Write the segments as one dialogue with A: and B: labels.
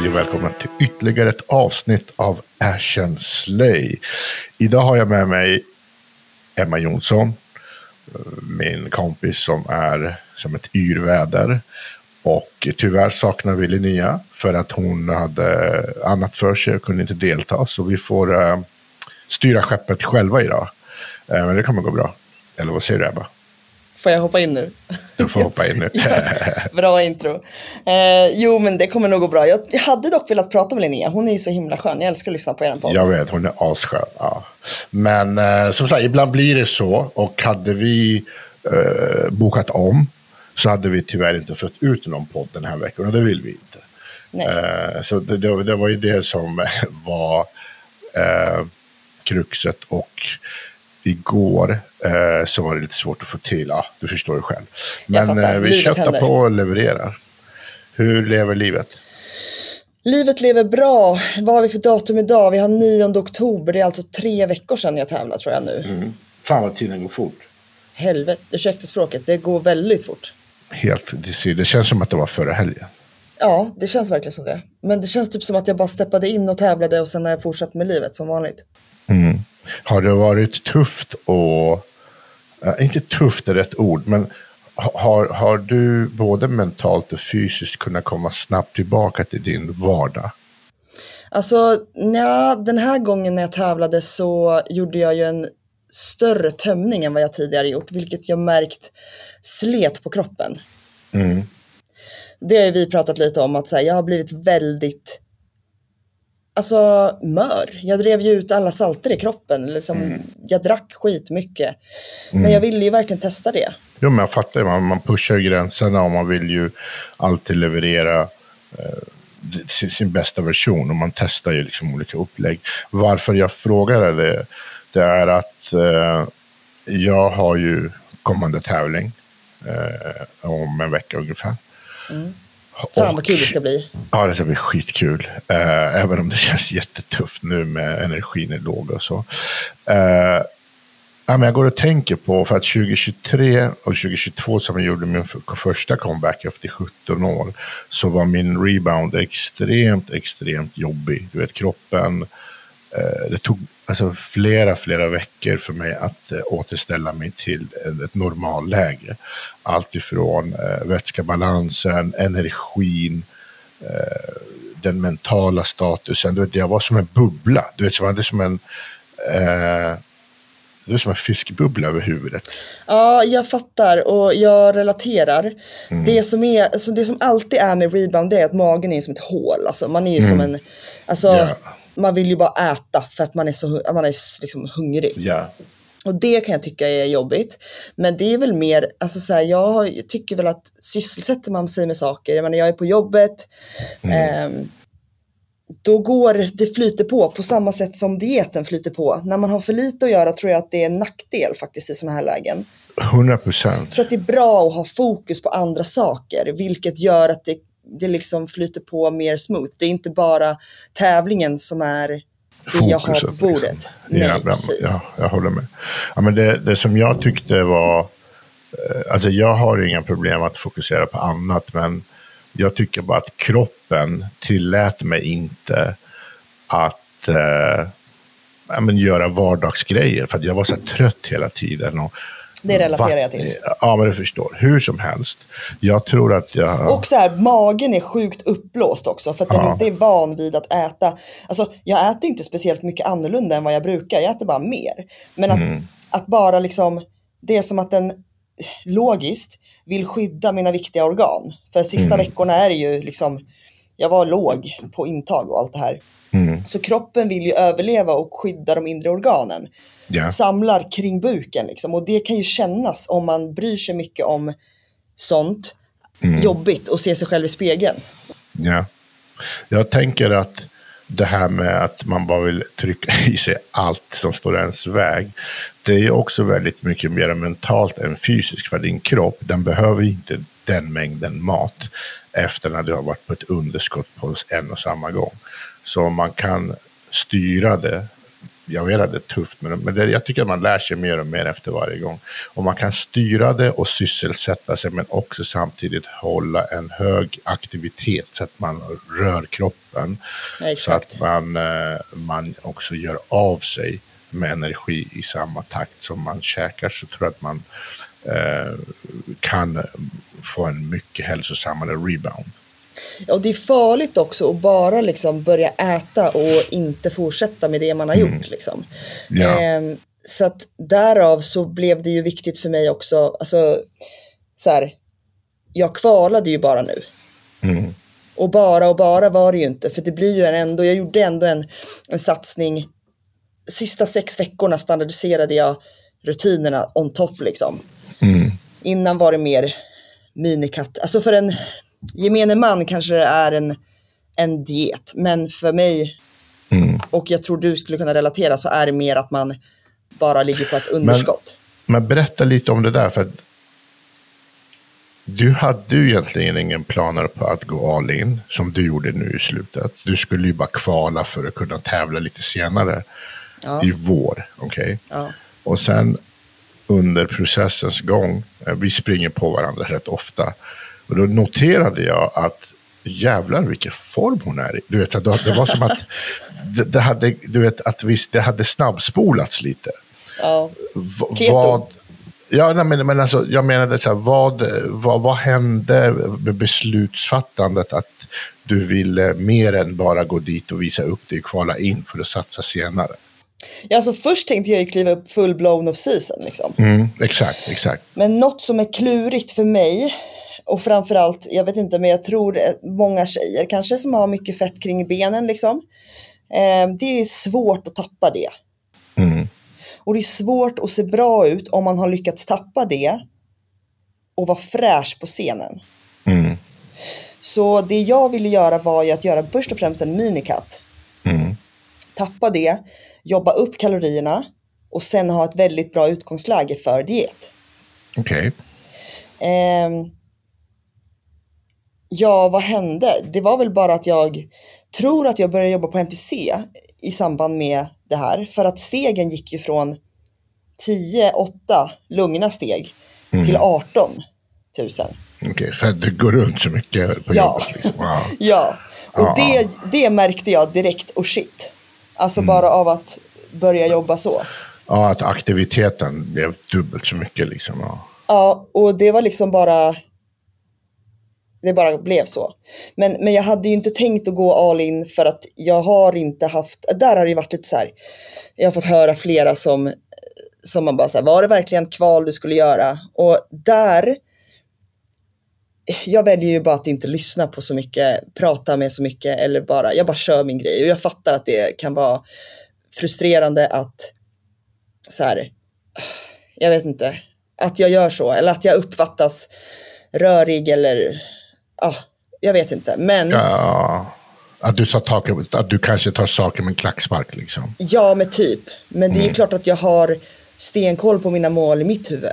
A: Hej och välkommen till ytterligare ett avsnitt av Ashen Slay. Idag har jag med mig Emma Jonsson, min kompis som är som ett yrväder. Och tyvärr saknar vi Linnea för att hon hade annat för sig och kunde inte delta. Så vi får uh, styra skeppet själva idag. Uh, men det kommer gå bra. Eller vad säger du Ebba?
B: Får jag hoppa in nu?
A: Du får hoppa in nu.
B: Bra intro. Eh, jo, men det kommer nog gå bra. Jag, jag, hade dock velat prata med Linnea. Hon är ju så himla skön. Jag älskar att lyssna på er podd.
A: Jag vet, hon är asskön. Ja. Men eh, som sagt, ibland blir det så. Och hade vi eh, bokat om så hade vi tyvärr inte fått ut någon podd den här veckan. Och det vill vi inte. Eh, så det, det, det, var ju det som var eh, kruxet. Och igår eh, så var det lite svårt att få till. Ja, du förstår ju själv. Men eh, vi köttar på och levererar. Hur lever livet?
B: Livet lever bra. Vad har vi för datum idag? Vi har 9 oktober. Det är alltså tre veckor sedan jag tävlade tror jag nu.
A: Mm. Fan vad tiden går fort.
B: Helvete, ursäkta språket. Det går väldigt fort.
A: Helt, det, det känns som att det var förra helgen.
B: Ja, det känns verkligen som det. Men det känns typ som att jag bara steppade in och tävlade och sen har jag fortsatt med livet som vanligt.
A: Har det varit tufft och, inte tufft är rätt ord, men har, har du både mentalt och fysiskt kunnat komma snabbt tillbaka till din vardag?
B: Alltså, nja, den här gången när jag tävlade så gjorde jag ju en större tömning än vad jag tidigare gjort, vilket jag märkt slet på kroppen.
A: Mm.
B: Det har vi pratat lite om, att här, jag har blivit väldigt alltså mör. Jag drev ju ut alla salter i kroppen. Liksom, mm. Jag drack skitmycket. Mm. Men jag ville ju verkligen testa det.
A: Jo, men jag fattar. Man, man pushar ju gränserna och man vill ju alltid leverera eh, sin, sin, bästa version. Och man testar ju liksom olika upplägg. Varför jag frågar det, det är att eh, jag har ju kommande tävling eh, om en vecka ungefär.
B: Mm. Fan vad kul det ska bli.
A: Ja, det ska bli skitkul. Uh, även om det känns jättetufft nu med energin är låg och så. Uh, ja, men jag går och tänker på, för att 2023 och 2022 som jag gjorde min första comeback efter 17 år, så var min rebound extremt, extremt jobbig. Du vet, kroppen, uh, det tog alltså, flera, flera veckor för mig att återställa mig till ett normalläge allt ifrån eh, vätskebalansen, energin, eh, den mentala statusen. Du vet, jag var som en bubbla. Du vet, det som en... Eh, det är som en fiskbubbla över huvudet.
B: Ja, jag fattar och jag relaterar. Mm. Det, som är, alltså det som alltid är med rebound är att magen är som ett hål. Alltså, man är ju mm. som en... Alltså, yeah. Man vill ju bara äta för att man är, så, man är liksom hungrig.
A: Yeah.
B: Och det kan jag tycka är jobbigt. Men det är väl mer, alltså så här, jag tycker väl att sysselsätter man sig med saker, jag menar jag är på jobbet, mm. eh, då går det flyter på på samma sätt som dieten flyter på. När man har för lite att göra tror jag att det är en nackdel faktiskt i sådana här lägen.
A: 100 procent.
B: Jag tror att det är bra att ha fokus på andra saker, vilket gör att det, det liksom flyter på mer smooth. Det är inte bara tävlingen som är det jag har på bordet. Liksom. Nej,
A: ja,
B: precis.
A: Ja, jag håller med. Ja, men det, det som jag tyckte var... Eh, alltså jag har inga problem att fokusera på annat, men jag tycker bara att kroppen tillät mig inte att eh, ja, men göra vardagsgrejer. För att jag var så trött hela tiden. Och
B: det relaterar jag till.
A: Ja, men du förstår. Hur som helst. Jag tror att jag...
B: Och så här, magen är sjukt uppblåst också. För att ja. den inte är van vid att äta. Alltså, jag äter inte speciellt mycket annorlunda än vad jag brukar. Jag äter bara mer. Men att, mm. att bara liksom, det är som att den logiskt vill skydda mina viktiga organ. För sista mm. veckorna är det ju liksom, jag var låg på intag och allt det här.
A: Mm.
B: Så kroppen vill ju överleva och skydda de inre organen.
A: Yeah.
B: Samlar kring buken liksom. Och det kan ju kännas om man bryr sig mycket om sånt. Mm. Jobbigt att se sig själv i spegeln.
A: Ja. Jag tänker att det här med att man bara vill trycka i sig allt som står ens väg. Det är också väldigt mycket mer mentalt än fysiskt för din kropp. Den behöver inte den mängden mat efter när du har varit på ett underskott på en och samma gång. Så man kan styra det jag vet att det är tufft, men, men det, jag tycker att man lär sig mer och mer efter varje gång. Och man kan styra det och sysselsätta sig, men också samtidigt hålla en hög aktivitet så att man rör kroppen.
B: Ja,
A: så att man, eh, man också gör av sig med energi i samma takt som man käkar, så tror jag att man eh, kan få en mycket hälsosammare rebound.
B: Och det är farligt också att bara liksom börja äta och inte fortsätta med det man har mm. gjort. Liksom.
A: Ja. Ehm,
B: så att därav så blev det ju viktigt för mig också, alltså så här, jag kvalade ju bara nu.
A: Mm.
B: Och bara och bara var det ju inte, för det blir ju en ändå, jag gjorde ändå en, en satsning. Sista sex veckorna standardiserade jag rutinerna on top liksom.
A: Mm.
B: Innan var det mer minikatt, alltså för en gemene man kanske det är en, en diet, men för mig,
A: mm.
B: och jag tror du skulle kunna relatera, så är det mer att man bara ligger på ett underskott.
A: Men, men berätta lite om det där, för du hade ju egentligen ingen planer på att gå all in, som du gjorde nu i slutet. Du skulle ju bara kvala för att kunna tävla lite senare
B: ja.
A: i vår. Okay?
B: Ja.
A: Och sen under processens gång, eh, vi springer på varandra rätt ofta, och då noterade jag att jävlar vilken form hon är i. Du vet, det var som att det, hade, du vet, att visst, det hade snabbspolats lite.
B: Ja. Keto. Vad,
A: ja, nej, men, men alltså, jag menade så här, vad, vad, vad hände med beslutsfattandet att du ville mer än bara gå dit och visa upp dig och kvala in för att satsa senare?
B: Ja, alltså först tänkte jag ju kliva upp full blown of season. Liksom.
A: Mm, exakt, exakt.
B: Men något som är klurigt för mig och framförallt, jag vet inte, men jag tror många tjejer kanske som har mycket fett kring benen liksom. Eh, det är svårt att tappa det.
A: Mm.
B: Och det är svårt att se bra ut om man har lyckats tappa det och vara fräsch på scenen.
A: Mm.
B: Så det jag ville göra var ju att göra först och främst en minicut.
A: Mm.
B: Tappa det, jobba upp kalorierna och sen ha ett väldigt bra utgångsläge för diet.
A: Okej.
B: Okay. Eh, Ja, vad hände? Det var väl bara att jag tror att jag började jobba på NPC i samband med det här. För att stegen gick ju från 10, 8 lugna steg mm. till 18 000.
A: Okej, okay, för att du går runt så mycket på
B: ja.
A: jobbet. Liksom. Wow.
B: ja, och ja. Det, det märkte jag direkt och shit. Alltså mm. bara av att börja jobba så.
A: Ja, att aktiviteten blev dubbelt så mycket liksom. Ja,
B: ja och det var liksom bara det bara blev så. Men, men jag hade ju inte tänkt att gå all in för att jag har inte haft, där har det ju varit lite så här, jag har fått höra flera som, som man bara så här, var det verkligen kval du skulle göra? Och där, jag väljer ju bara att inte lyssna på så mycket, prata med så mycket eller bara, jag bara kör min grej. Och jag fattar att det kan vara frustrerande att, så här, jag vet inte, att jag gör så eller att jag uppfattas rörig eller ah, jag vet inte. Men...
A: Ja, att du, tar taket, att du kanske tar saker med en klackspark liksom.
B: Ja, med typ. Men det är mm. klart att jag har stenkoll på mina mål i mitt huvud.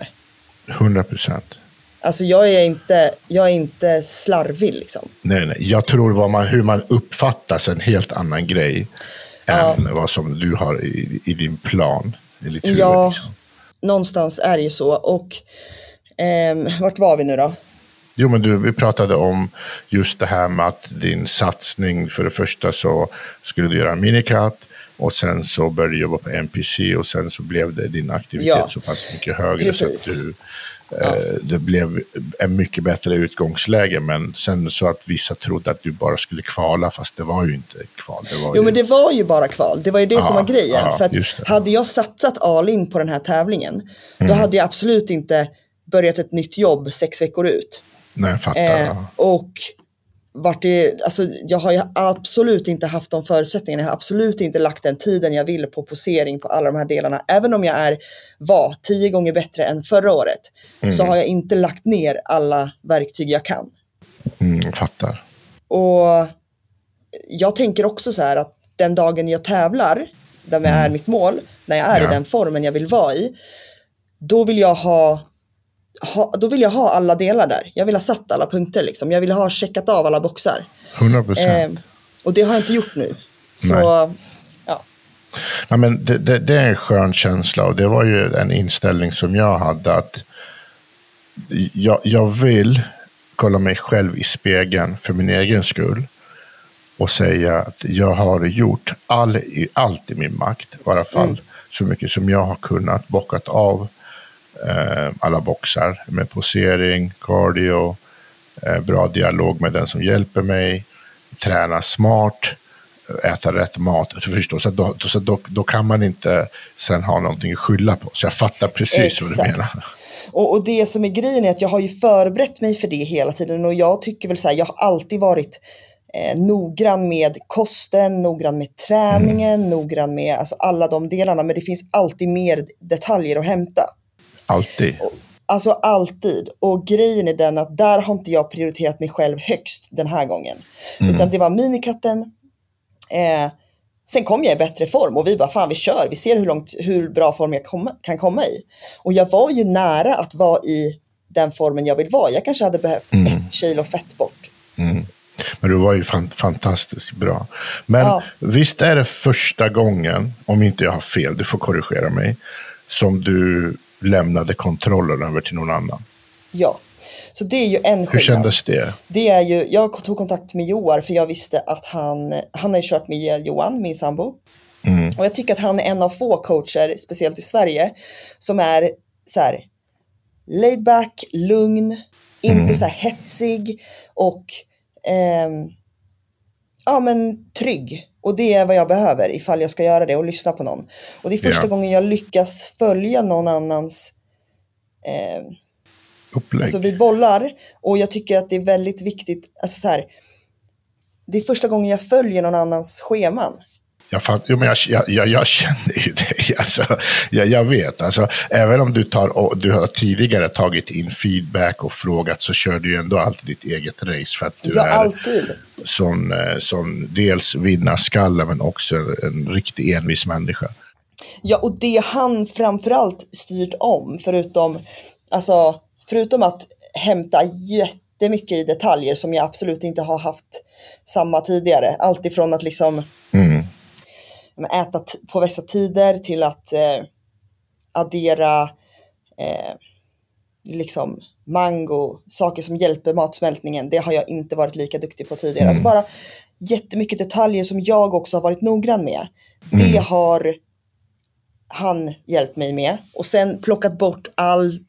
A: 100 procent.
B: Alltså jag är, inte, jag är inte slarvig liksom.
A: Nej, nej. Jag tror vad man, hur man uppfattas en helt annan grej ja. än vad som du har i, i din plan. I ditt huvud,
B: ja,
A: liksom.
B: någonstans är det ju så. Och eh, vart var vi nu då?
A: Jo, men du, vi pratade om just det här med att din satsning, för det första så skulle du göra en minicut och sen så började du jobba på NPC och sen så blev det din aktivitet ja, så pass mycket högre precis. så att du, ja. eh, det blev en mycket bättre utgångsläge. Men sen så att vissa trodde att du bara skulle kvala, fast det var ju inte kval.
B: jo, ju... men det var ju bara kval. Det var ju det ja, som var grejen. för att hade jag satsat all in på den här tävlingen, mm. då hade jag absolut inte börjat ett nytt jobb sex veckor ut.
A: Nej, jag fattar. Eh,
B: och vart det, alltså, jag har ju absolut inte haft de förutsättningarna. Jag har absolut inte lagt den tiden jag vill på posering på alla de här delarna. Även om jag är, var, tio gånger bättre än förra året. Mm. Så har jag inte lagt ner alla verktyg jag kan.
A: Mm, jag fattar.
B: Och jag tänker också så här att den dagen jag tävlar, där jag är mitt mål, när jag är
A: Ja.
B: i den formen jag vill vara i, då vill jag ha, ha, då vill jag ha alla delar där. Jag vill ha satt alla punkter liksom. Jag vill ha checkat av alla boxar.
A: 100 procent.
B: Eh, och det har jag inte gjort nu. Så,
A: Nej.
B: ja.
A: Ja, men det, det, det är en skön känsla och det var ju en inställning som jag hade att jag, jag vill kolla mig själv i spegeln för min egen skull och säga att jag har gjort all, allt i min makt, i alla fall så mycket som jag har kunnat, bockat av alla boxar med posering, cardio, eh, bra dialog med den som hjälper mig, träna smart, äta rätt mat. Förstår, så, då, så då, då kan man inte sen ha någonting att skylla på. Så jag fattar precis vad du
B: Exakt.
A: menar.
B: Och, och det som är grejen är att jag har ju förberett mig för det hela tiden och jag tycker väl så här, jag har alltid varit eh, noggrann med kosten, noggrann med träningen, noggrann med alltså, alla de delarna. Men det finns alltid mer detaljer att hämta.
A: Alltid.
B: Alltså alltid. Och grejen är den att där har inte jag prioriterat mig själv högst den här gången. Utan det var minikatten. Eh, sen kom jag i bättre form och vi bara fan vi kör, vi ser hur, långt, hur bra form jag komma, kan komma i. Och jag var ju nära att vara i den formen jag vill vara. Jag kanske hade behövt ett kilo fett bort.
A: Men du var ju fan, fantastiskt bra. Men
B: Ja.
A: visst är det första gången, om inte jag har fel, du får korrigera mig, som du lämnade kontrollen över till någon annan.
B: Ja. Så det är ju en skillnad.
A: Hur kändes det?
B: Det är ju, jag tog kontakt med Joar för jag visste att han, han har ju kört med Johan, min sambo. Och jag tycker att han är en av få coacher, speciellt i Sverige, som är så här laid back, lugn, inte så här hetsig och ehm, ja men trygg. Och det är vad jag behöver ifall jag ska göra det och lyssna på någon. Och det är första
A: Ja.
B: gången jag lyckas följa någon annans ehm,
A: Upplägg?
B: Alltså vi bollar och jag tycker att det är väldigt viktigt, alltså så här, det är första gången jag följer någon annans scheman.
A: Jag, fatt, jo, men jag, jag, jag, känner ju dig. Alltså, jag, jag vet. Alltså, även om du, tar, du har tidigare tagit in feedback och frågat så kör du ju ändå alltid ditt eget race. För att du
B: Jag
A: är
B: alltid.
A: sån, eh, sån dels vinnarskalle men också en riktig envis människa.
B: Ja, och det han framförallt styrt om, förutom, alltså, förutom att hämta jättemycket i detaljer som jag absolut inte har haft samma tidigare. Allt ifrån att liksom
A: Mm.
B: Äta på vissa tider till att eh, addera eh, liksom mango, saker som hjälper matsmältningen. Det har jag inte varit lika duktig på tidigare. Alltså bara jättemycket detaljer som jag också har varit noggrann med. Det har han hjälpt mig med. Och sen plockat bort allt,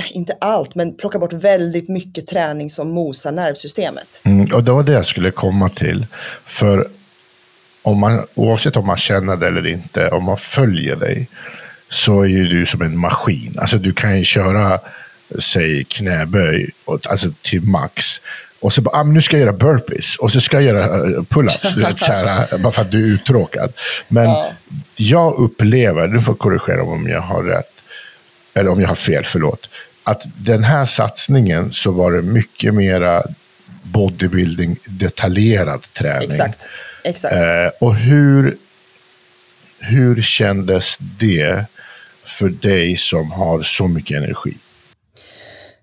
B: äh, inte allt, men plockat bort väldigt mycket träning som mosar nervsystemet.
A: Mm, och det var det jag skulle komma till. För om man, oavsett om man känner det eller inte, om man följer dig, så är ju du som en maskin. Alltså du kan ju köra, säg knäböj, alltså till max. Och så bara, ah, nu ska jag göra burpees och så ska jag göra eh, pull-ups, du vet, så här, eh, bara för att du är uttråkad. Men
B: Ja.
A: jag upplever, du får korrigera om jag har rätt, eller om jag har fel, förlåt. Att den här satsningen så var det mycket mera bodybuilding, detaljerad träning.
B: Exakt. Exakt.
A: Eh, och hur, hur kändes det för dig som har så mycket energi?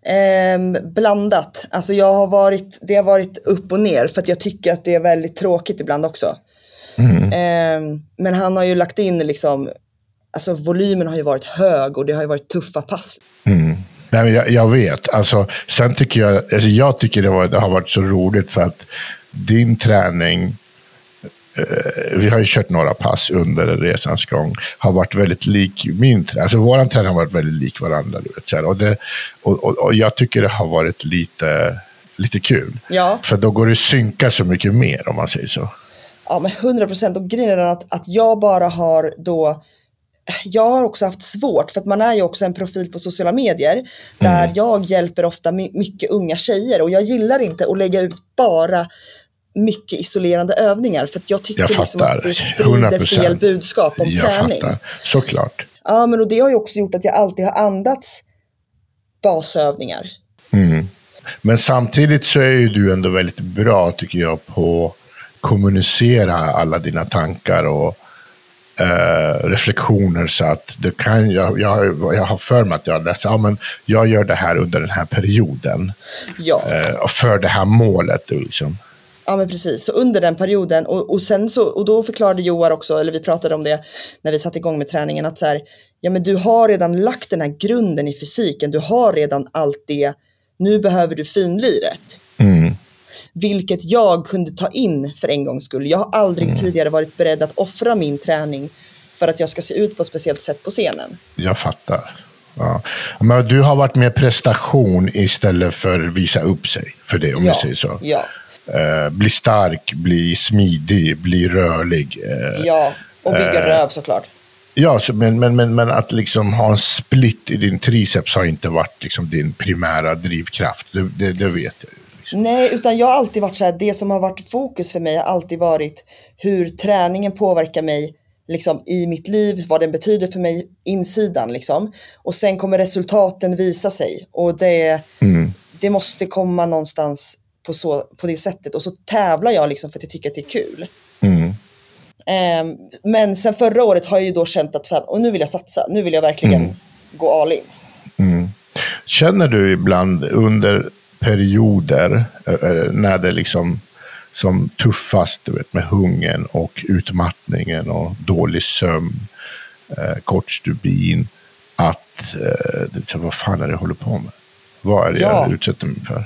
B: Ehm, blandat. Alltså jag har varit, det har varit upp och ner för att jag tycker att det är väldigt tråkigt ibland också. Ehm, men han har ju lagt in liksom, alltså volymen har ju varit hög och det har ju varit tuffa pass.
A: Nej, men jag, jag vet. Alltså, sen tycker jag, alltså jag tycker det, var, det har varit så roligt för att din träning, eh, vi har ju kört några pass under resans gång, har varit väldigt lik min träning. Alltså våran träning har varit väldigt lik varandra. Du vet, så här. Och, det, och, och, och jag tycker det har varit lite, lite kul.
B: Ja.
A: För då går det att synka så mycket mer om man säger så.
B: Ja men 100 procent och grejen är att, att jag bara har då jag har också haft svårt för att man är ju också en profil på sociala medier där jag hjälper ofta my- mycket unga tjejer och jag gillar inte att lägga ut bara mycket isolerande övningar för att jag tycker
A: Jag
B: liksom att det sprider
A: 100%.
B: fel budskap om
A: jag
B: träning.
A: fattar. Såklart.
B: Ja men och det har ju också gjort att jag alltid har andats basövningar.
A: Men samtidigt så är ju du ändå väldigt bra, tycker jag, på kommunicera alla dina tankar och eh, reflektioner så att det kan, jag, jag, jag har för mig att jag läser, ja men jag gör det här under den här perioden.
B: Ja.
A: Eh, för det här målet. Liksom.
B: Ja men precis, så under den perioden och, och sen så, och då förklarade Joar också, eller vi pratade om det när vi satte igång med träningen, att så här, ja men du har redan lagt den här grunden i fysiken, du har redan allt det, nu behöver du finliret.
A: Mm.
B: Vilket jag kunde ta in för en gångs skull. Jag har aldrig
A: Mm.
B: tidigare varit beredd att offra min träning för att jag ska se ut på ett speciellt sätt på scenen.
A: Jag fattar. Ja. Men du har varit med prestation istället för visa upp sig. För det, om
B: ja,
A: jag säger så.
B: Ja,
A: Eh, bli stark, bli smidig, bli rörlig. Eh,
B: ja. Och bygga röv såklart.
A: Ja, så, men, men, men, men att liksom ha en split i din triceps har inte varit liksom din primära drivkraft. Det, det, det vet jag. Liksom.
B: Nej, utan jag har alltid varit så här, det som har varit fokus för mig har alltid varit hur träningen påverkar mig liksom, i mitt liv, vad den betyder för mig insidan liksom. Och sen kommer resultaten visa sig och det, det måste komma någonstans på, så, på det sättet. Och så tävlar jag liksom för att jag tycker att det är kul.
A: Mm.
B: Ehm, men sen förra året har jag ju då känt att fan, och nu vill jag satsa, nu vill jag verkligen gå all in.
A: Känner du ibland under perioder eh, eh, när det liksom som tuffast du vet, med hungern och utmattningen och dålig sömn, eh, kort stubin, att eh, vad fan är det jag håller på med? Vad är det
B: Ja.
A: jag utsätter mig för?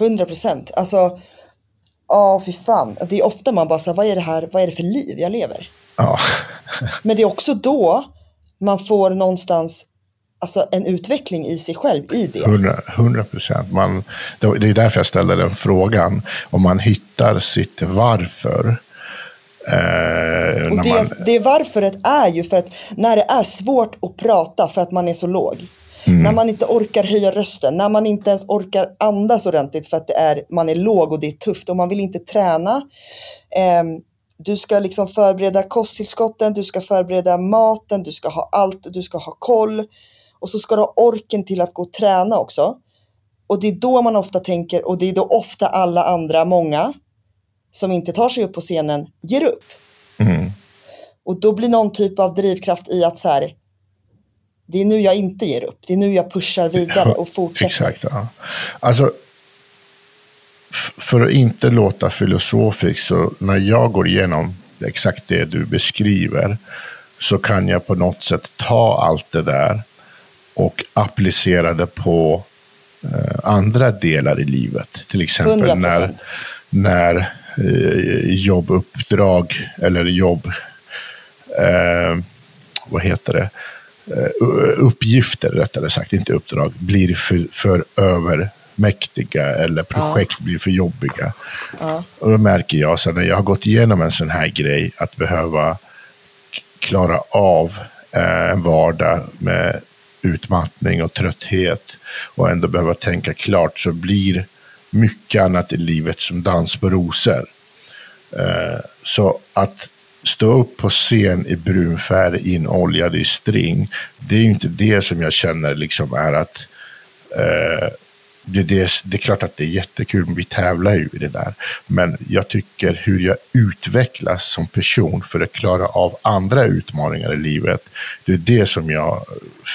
B: 100 procent. Alltså, ja fy fan. Det är ofta man bara säger, vad är det här, vad är det för liv jag lever?
A: Ja,
B: Men det är också då man får någonstans alltså, en utveckling i sig själv i det.
A: 100 procent. Det är därför jag ställde den frågan. Om man hittar sitt varför. Eh,
B: Och det,
A: man,
B: det varföret är ju för att när det är svårt att prata för att man är så låg. När man inte orkar höja rösten, när man inte ens orkar andas ordentligt för att det är, man är låg och det är tufft och man vill inte träna. Ehm, du ska liksom förbereda kosttillskotten, du ska förbereda maten, du ska ha allt, du ska ha koll. Och så ska du ha orken till att gå och träna också. Och det är då man ofta tänker, och det är då ofta alla andra, många, som inte tar sig upp på scenen, ger upp.
A: Mm.
B: Och då blir någon typ av drivkraft i att så här, det är nu jag inte ger upp. Det är nu jag pushar vidare och fortsätter.
A: Exakt. Ja. Alltså, för att inte låta filosofisk, så när jag går igenom exakt det du beskriver, så kan jag på något sätt ta allt det där och applicera det på eh, andra delar i livet. Till exempel
B: 100%.
A: när, när eh, jobbuppdrag eller jobb, eh, vad heter det, uppgifter rättare sagt, inte uppdrag, blir för, för övermäktiga eller projekt blir för jobbiga. Och då märker jag, så när jag har gått igenom en sån här grej, att behöva klara av eh, en vardag med utmattning och trötthet och ändå behöva tänka klart så blir mycket annat i livet som dans på rosor. Eh, så att stå upp på scen i brun färg inoljad i string, det är ju inte det som jag känner liksom är att eh, det, det, det är klart att det är jättekul, vi tävlar ju i det där. Men jag tycker hur jag utvecklas som person för att klara av andra utmaningar i livet, det är det som jag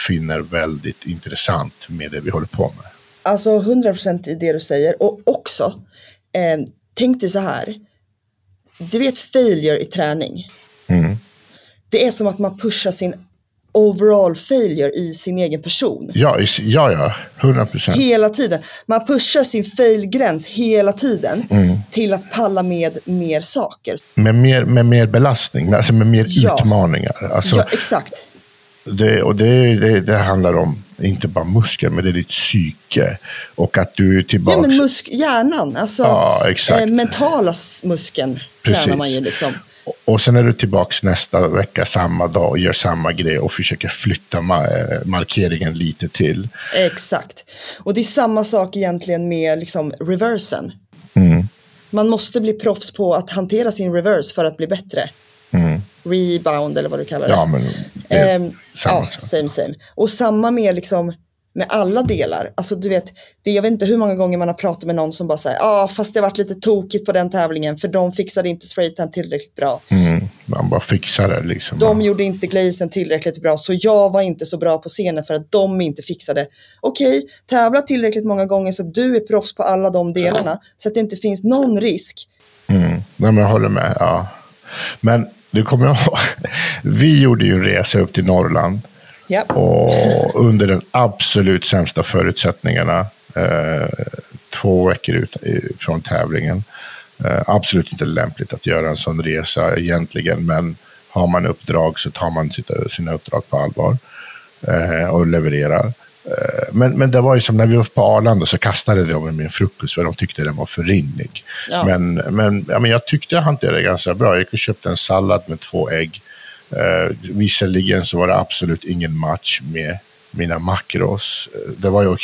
A: finner väldigt intressant med det vi håller på med.
B: Alltså 100% i det du säger. Och också, eh, tänk dig så här. Du vet failure i träning.
A: Mm.
B: Det är som att man pushar sin overall failure i sin egen person.
A: Ja, ja, ja, 100 procent.
B: Hela tiden. Man pushar sin failgräns hela tiden till att palla med mer saker.
A: Med mer, med mer belastning, alltså med mer
B: Ja.
A: utmaningar. Alltså,
B: ja, exakt.
A: det, och det, det, det handlar om, inte bara muskler, men det är ditt psyke. Och att du är tillbaka.
B: Ja, men musk, hjärnan, alltså
A: Ja, exakt.
B: eh, mentala s- muskeln tränar
A: Precis.
B: man ju liksom.
A: Och sen är du tillbaka nästa vecka, samma dag, och gör samma grej och försöker flytta eh, markeringen lite till.
B: Exakt. Och det är samma sak egentligen med liksom reversen. Man måste bli proffs på att hantera sin reverse för att bli bättre. Rebound eller vad du kallar det.
A: Ja, men det
B: Ehm,
A: samma
B: ja, same same. Och samma med liksom med alla delar. Alltså du vet, det, jag vet inte hur många gånger man har pratat med någon som bara säger, ja ah, fast det varit lite tokigt på den tävlingen för de fixade inte spraytan tillräckligt bra.
A: Mm, man bara fixar det liksom.
B: De gjorde inte glazen tillräckligt bra så jag var inte så bra på scenen för att de inte fixade. Okej, okay, tävla tillräckligt många gånger så att du är proffs på alla de delarna så att det inte finns någon risk.
A: Mm, nej, men jag håller med. Ja. Men du kommer ihåg, vi gjorde ju en resa upp till Norrland
B: Ja.
A: Och under de absolut sämsta förutsättningarna. Eh, två veckor ut från tävlingen. Eh, absolut inte lämpligt att göra en sån resa egentligen. Men har man uppdrag så tar man sitt, sina uppdrag på allvar. Eh, och levererar. Eh, men, men det var ju som när vi var på Arlanda så kastade de min frukost för de tyckte den var för rinnig. Ja. Men, men, ja, men jag tyckte jag hanterade det ganska bra. Jag gick och köpte en sallad med två ägg Eh, visserligen så var det absolut ingen match med mina makros. Eh, det var ju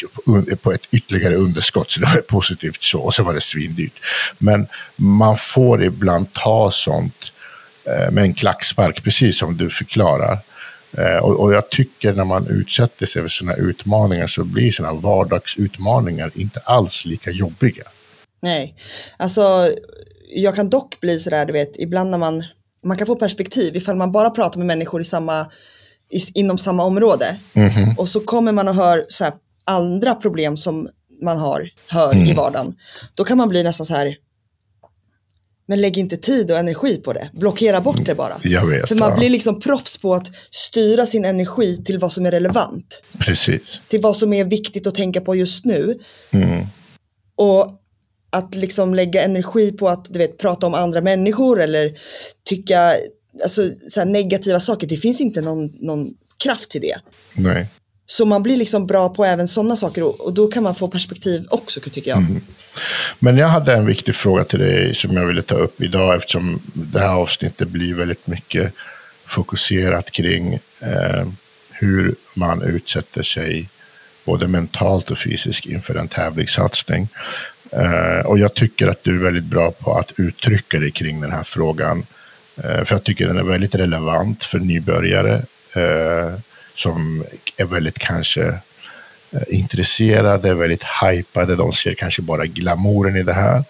A: på ett ytterligare underskott, så det var positivt så. Och så var det svindyrt. Men man får ibland ta sånt eh, med en klackspark, precis som du förklarar. Eh, och, och, jag tycker när man utsätter sig för sådana utmaningar så blir sådana vardagsutmaningar inte alls lika jobbiga.
B: Nej, alltså jag kan dock bli sådär, du vet, ibland när man man kan få perspektiv ifall man bara pratar med människor i samma, i, inom samma område.
A: Mm.
B: Och så kommer man och hör så här, andra problem som man har, hör mm. i vardagen. Då kan man bli nästan så här, men lägg inte tid och energi på det. Blockera bort det bara.
A: Vet,
B: För man ja. blir liksom proffs på att styra sin energi till vad som är relevant.
A: Precis.
B: Till vad som är viktigt att tänka på just nu.
A: Mm.
B: Och att liksom lägga energi på att du vet, prata om andra människor eller tycka alltså, så negativa saker, det finns inte någon, någon kraft till det.
A: Nej.
B: Så man blir liksom bra på även sådana saker och, och, då kan man få perspektiv också tycker jag. Mm.
A: Men jag hade en viktig fråga till dig som jag ville ta upp idag eftersom det här avsnittet blir väldigt mycket fokuserat kring eh, hur man utsätter sig både mentalt och fysiskt inför en tävlingssatsning. Uh, och jag tycker att du är väldigt bra på att uttrycka dig kring den här frågan. Uh, för jag tycker den är väldigt relevant för nybörjare uh, som är väldigt kanske intresserade, väldigt hypade. De ser kanske bara glamouren i det här.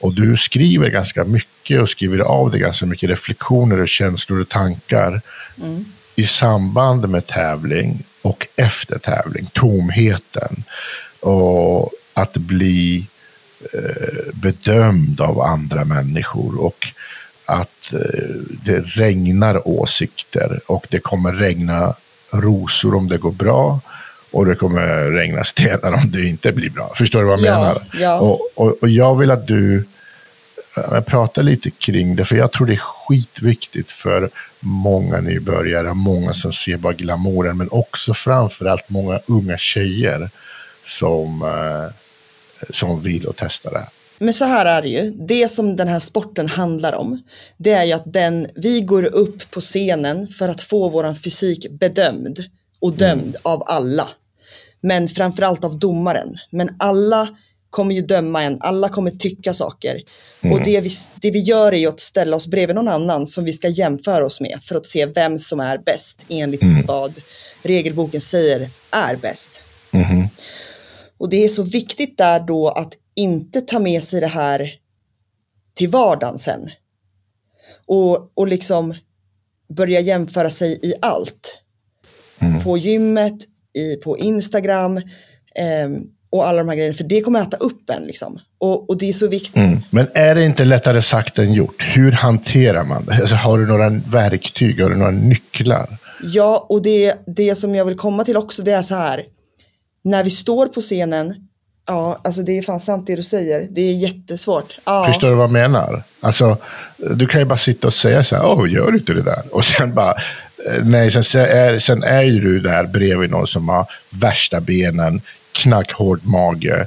A: Och du skriver ganska mycket och skriver av dig ganska mycket reflektioner och känslor och tankar mm. i samband med tävling och efter tävling. Tomheten och att bli Eh, bedömd av andra människor och att eh, det regnar åsikter och det kommer regna rosor om det går bra och det kommer regna stenar om det inte blir bra. Förstår du vad jag
B: ja,
A: menar?
B: Ja.
A: Och, och, och, jag vill att du äh, pratar lite kring det, för jag tror det är skitviktigt för många nybörjare, många som ser bara glamouren, men också framförallt många unga tjejer som äh, som vill och testa det.
B: Men så här är det ju, det som den här sporten handlar om, det är ju att den, vi går upp på scenen för att få våran fysik bedömd och dömd mm. av alla. Men framförallt av domaren. Men alla kommer ju döma en, alla kommer tycka saker. Mm. Och det vi, det vi gör är ju att ställa oss bredvid någon annan som vi ska jämföra oss med för att se vem som är bäst enligt mm. vad regelboken säger är bäst.
A: Mm.
B: Och det är så viktigt där då att inte ta med sig det här till vardagen sen. Och, och liksom börja jämföra sig i allt. Mm. På gymmet, i, på Instagram eh, och alla de här grejerna. För det kommer äta upp en liksom. Och, och det är så viktigt. Mm.
A: Men är det inte lättare sagt än gjort? Hur hanterar man det? Alltså, har du några verktyg? Har du några nycklar?
B: Ja, och det, det som jag vill komma till också det är så här när vi står på scenen, ja, alltså det är fan sant det du säger. Det är jättesvårt. Ja.
A: Förstår du vad jag menar? Alltså, du kan ju bara sitta och säga så här, åh, gör du inte det där? Och sen bara, eh, nej, sen är, sen är du där bredvid någon som har värsta benen, knackhård mage.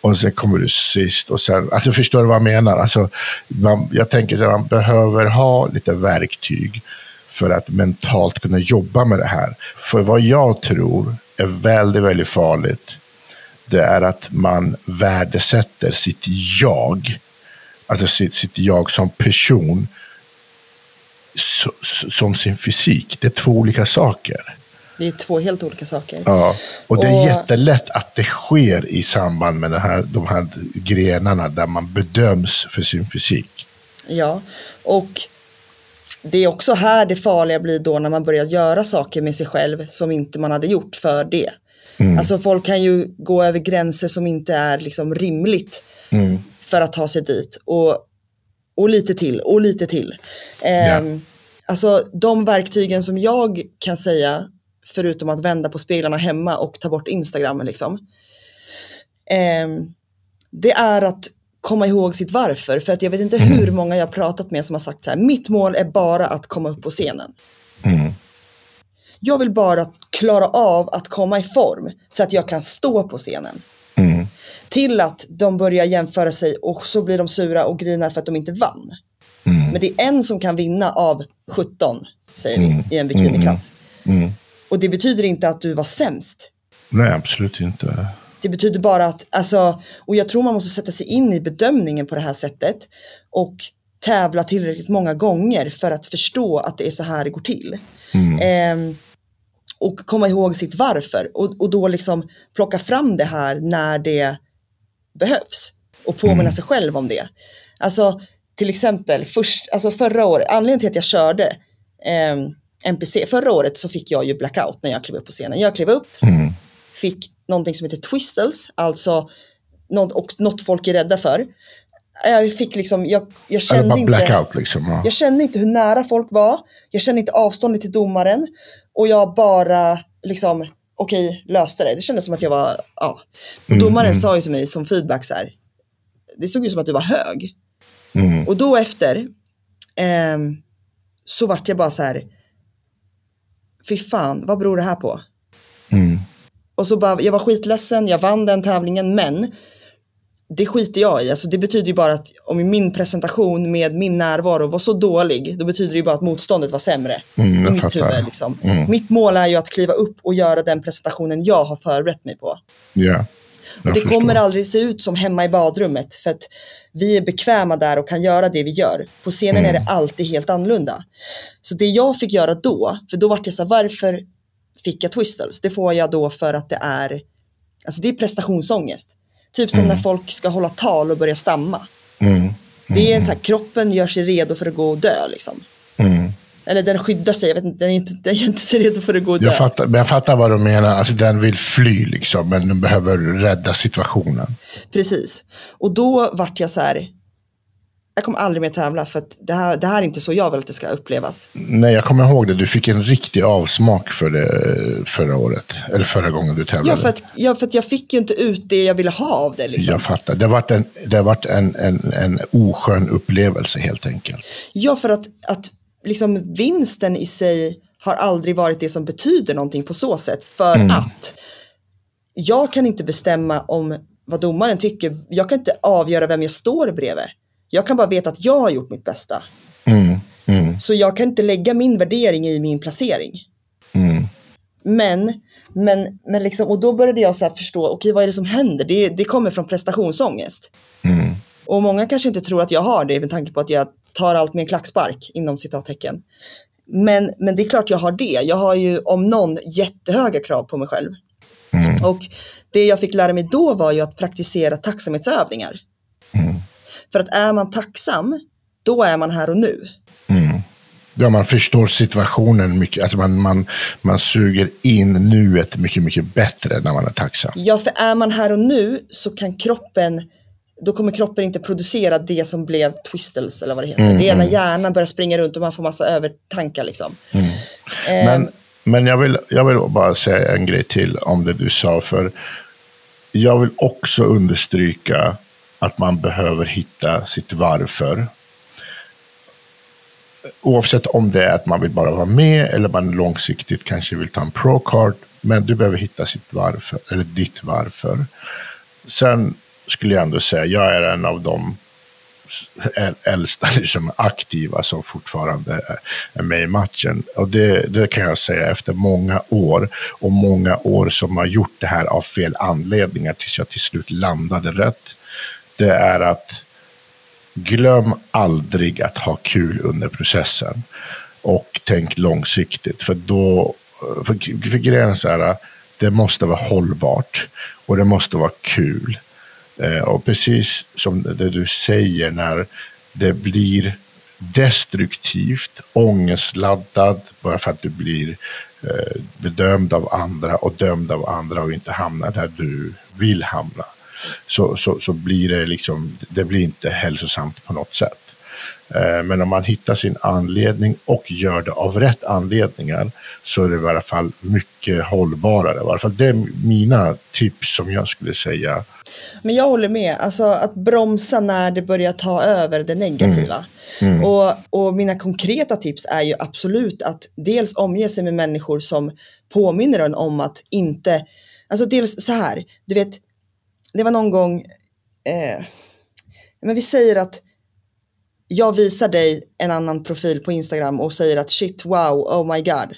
A: Och sen kommer du sist. Och sen, alltså förstår du vad jag menar? Alltså, man, jag tänker att man behöver ha lite verktyg för att mentalt kunna jobba med det här. För vad jag tror är väldigt, väldigt farligt, det är att man värdesätter sitt jag, alltså sitt, sitt jag som person, som sin fysik. Det är två olika saker.
B: Det är två helt olika saker.
A: Ja, och det är och... jättelätt att det sker i samband med den här, de här grenarna där man bedöms för sin fysik.
B: Ja, och det är också här det farliga blir då när man börjar göra saker med sig själv som inte man hade gjort för det. Mm. Alltså folk kan ju gå över gränser som inte är liksom rimligt mm. för att ta sig dit. Och, och lite till och lite till. Eh, yeah. Alltså de verktygen som jag kan säga, förutom att vända på speglarna hemma och ta bort Instagram, liksom, eh, det är att komma ihåg sitt varför. För att jag vet inte mm. hur många jag pratat med som har sagt så här, mitt mål är bara att komma upp på scenen. Mm. Jag vill bara klara av att komma i form så att jag kan stå på scenen. Mm. Till att de börjar jämföra sig och så blir de sura och grinar för att de inte vann. Mm. Men det är en som kan vinna av 17, säger vi, mm. i en bikiniklass. Mm. Och det betyder inte att du var sämst.
A: Nej, absolut inte.
B: Det betyder bara att, alltså, och jag tror man måste sätta sig in i bedömningen på det här sättet och tävla tillräckligt många gånger för att förstå att det är så här det går till. Mm. Eh, och komma ihåg sitt varför och, och då liksom plocka fram det här när det behövs och påminna mm. sig själv om det. Alltså till exempel först, alltså förra året, anledningen till att jag körde eh, NPC, förra året så fick jag ju blackout när jag klev upp på scenen. Jag klev upp, mm. fick någonting som heter twistles, alltså något, och något folk är rädda för. Jag fick liksom, jag, jag kände inte,
A: liksom, ja.
B: jag kände inte hur nära folk var. Jag kände inte avståndet till domaren. Och jag bara liksom, okej, okay, löste det. Det kändes som att jag var, ja. Och mm, domaren mm. sa ju till mig som feedback så här, det såg ut som att du var hög. Mm. Och då efter eh, så vart jag bara så här, fy fan, vad beror det här på? Och så bara, jag var skitledsen, jag vann den tävlingen, men det skiter jag i. Alltså det betyder ju bara att om min presentation med min närvaro var så dålig, då betyder det ju bara att motståndet var sämre. Mm, i mitt huvud, liksom. mm. Mitt mål är ju att kliva upp och göra den presentationen jag har förberett mig på.
A: Yeah,
B: och det kommer aldrig se ut som hemma i badrummet, för att vi är bekväma där och kan göra det vi gör. På scenen mm. är det alltid helt annorlunda. Så det jag fick göra då, för då var det så här, varför fick jag twistles? Det får jag då för att det är, alltså det är prestationsångest. Typ som mm. när folk ska hålla tal och börja stamma. Mm. Mm. Det är så här, kroppen gör sig redo för att gå och dö liksom. Mm. Eller den skyddar sig, jag vet inte, den, är inte, den gör inte sig redo för att gå och dö.
A: Jag fattar, men jag fattar vad du menar, alltså den vill fly liksom, men den behöver rädda situationen.
B: Precis. Och då vart jag så här, jag kommer aldrig mer tävla för att det här, det här är inte så jag vill att det ska upplevas.
A: Nej, jag kommer ihåg det. Du fick en riktig avsmak för det förra året. Eller förra gången du tävlade.
B: Ja, för att, ja, för att jag fick ju inte ut det jag ville ha av det. Liksom.
A: Jag fattar. Det har varit, en, det har varit en, en, en oskön upplevelse helt enkelt.
B: Ja, för att, att liksom vinsten i sig har aldrig varit det som betyder någonting på så sätt. För mm. att jag kan inte bestämma om vad domaren tycker. Jag kan inte avgöra vem jag står bredvid. Jag kan bara veta att jag har gjort mitt bästa. Mm, mm. Så jag kan inte lägga min värdering i min placering. Mm. Men, men, men liksom, och då började jag så förstå, okej okay, vad är det som händer? Det, det kommer från prestationsångest. Mm. Och många kanske inte tror att jag har det med tanke på att jag tar allt med en klackspark inom citattecken. Men, men det är klart jag har det. Jag har ju om någon jättehöga krav på mig själv. Mm. Och det jag fick lära mig då var ju att praktisera tacksamhetsövningar. För att är man tacksam, då är man här och nu. Mm.
A: Ja, man förstår situationen mycket. Alltså man, man, man suger in nuet mycket, mycket bättre när man är tacksam.
B: Ja, för är man här och nu så kan kroppen då kommer kroppen inte producera det som blev twistles eller vad det heter. Mm, det är när mm. hjärnan börjar springa runt och man får massa övertankar liksom. Mm.
A: Eh, men men jag, vill, jag vill bara säga en grej till om det du sa. För jag vill också understryka att man behöver hitta sitt varför. Oavsett om det är att man vill bara vara med eller man långsiktigt kanske vill ta en pro-card. Men du behöver hitta sitt varför, eller ditt varför. Sen skulle jag ändå säga, jag är en av de äldsta liksom, aktiva som fortfarande är med i matchen. Och det, det, kan jag säga efter många år och många år som har gjort det här av fel anledningar tills jag till slut landade rätt det är att glöm aldrig att ha kul under processen. Och tänk långsiktigt, för då för, för grejen är så här, det måste vara hållbart och det måste vara kul. Eh, och precis som det du säger när det blir destruktivt, ångestladdad bara för att du blir eh, bedömd av andra och dömd av andra och inte hamnar där du vill hamna. Så, så, så blir det liksom, det blir inte hälsosamt på något sätt. Eh, men om man hittar sin anledning och gör det av rätt anledningar så är det i alla fall mycket hållbarare. I alla fall det är mina tips som jag skulle säga.
B: Men jag håller med, alltså att bromsa när det börjar ta över det negativa. Mm. Mm. Och, och mina konkreta tips är ju absolut att dels omge sig med människor som påminner en om att inte, alltså dels så här, du vet, det var någon gång, eh, men vi säger att jag visar dig en annan profil på Instagram och säger att shit, wow, oh my god.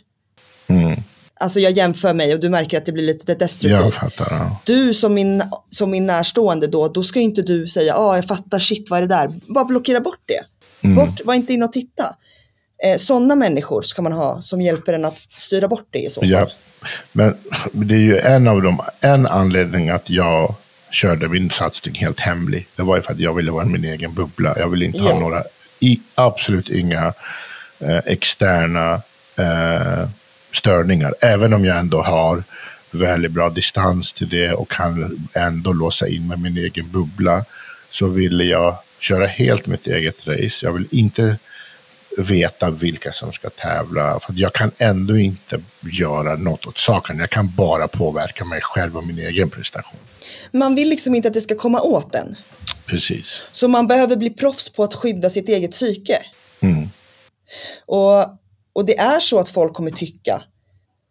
B: Mm. Alltså jag jämför mig och du märker att det blir lite destruktivt.
A: Jag fattar. Ja.
B: Du som min, som min närstående då, då ska inte du säga, ja ah, jag fattar, shit vad är det där? Bara blockera bort det. Mm. Bort, var inte inne och titta. Eh, Sådana människor ska man ha som hjälper en att styra bort det i så fall. Ja.
A: Men det är ju en av dem, en anledning att jag körde min satsning helt hemlig. Det var ju för att jag ville vara min egen bubbla. Jag ville inte ja. ha några, i, absolut inga eh, externa eh, störningar. Även om jag ändå har väldigt bra distans till det och kan ändå låsa in med min egen bubbla. Så ville jag köra helt mitt eget race. Jag vill inte veta vilka som ska tävla. För jag kan ändå inte göra något åt saken. Jag kan bara påverka mig själv och min egen prestation.
B: Man vill liksom inte att det ska komma åt en.
A: Precis.
B: Så man behöver bli proffs på att skydda sitt eget psyke.
A: Mm.
B: Och, och det är så att folk kommer tycka.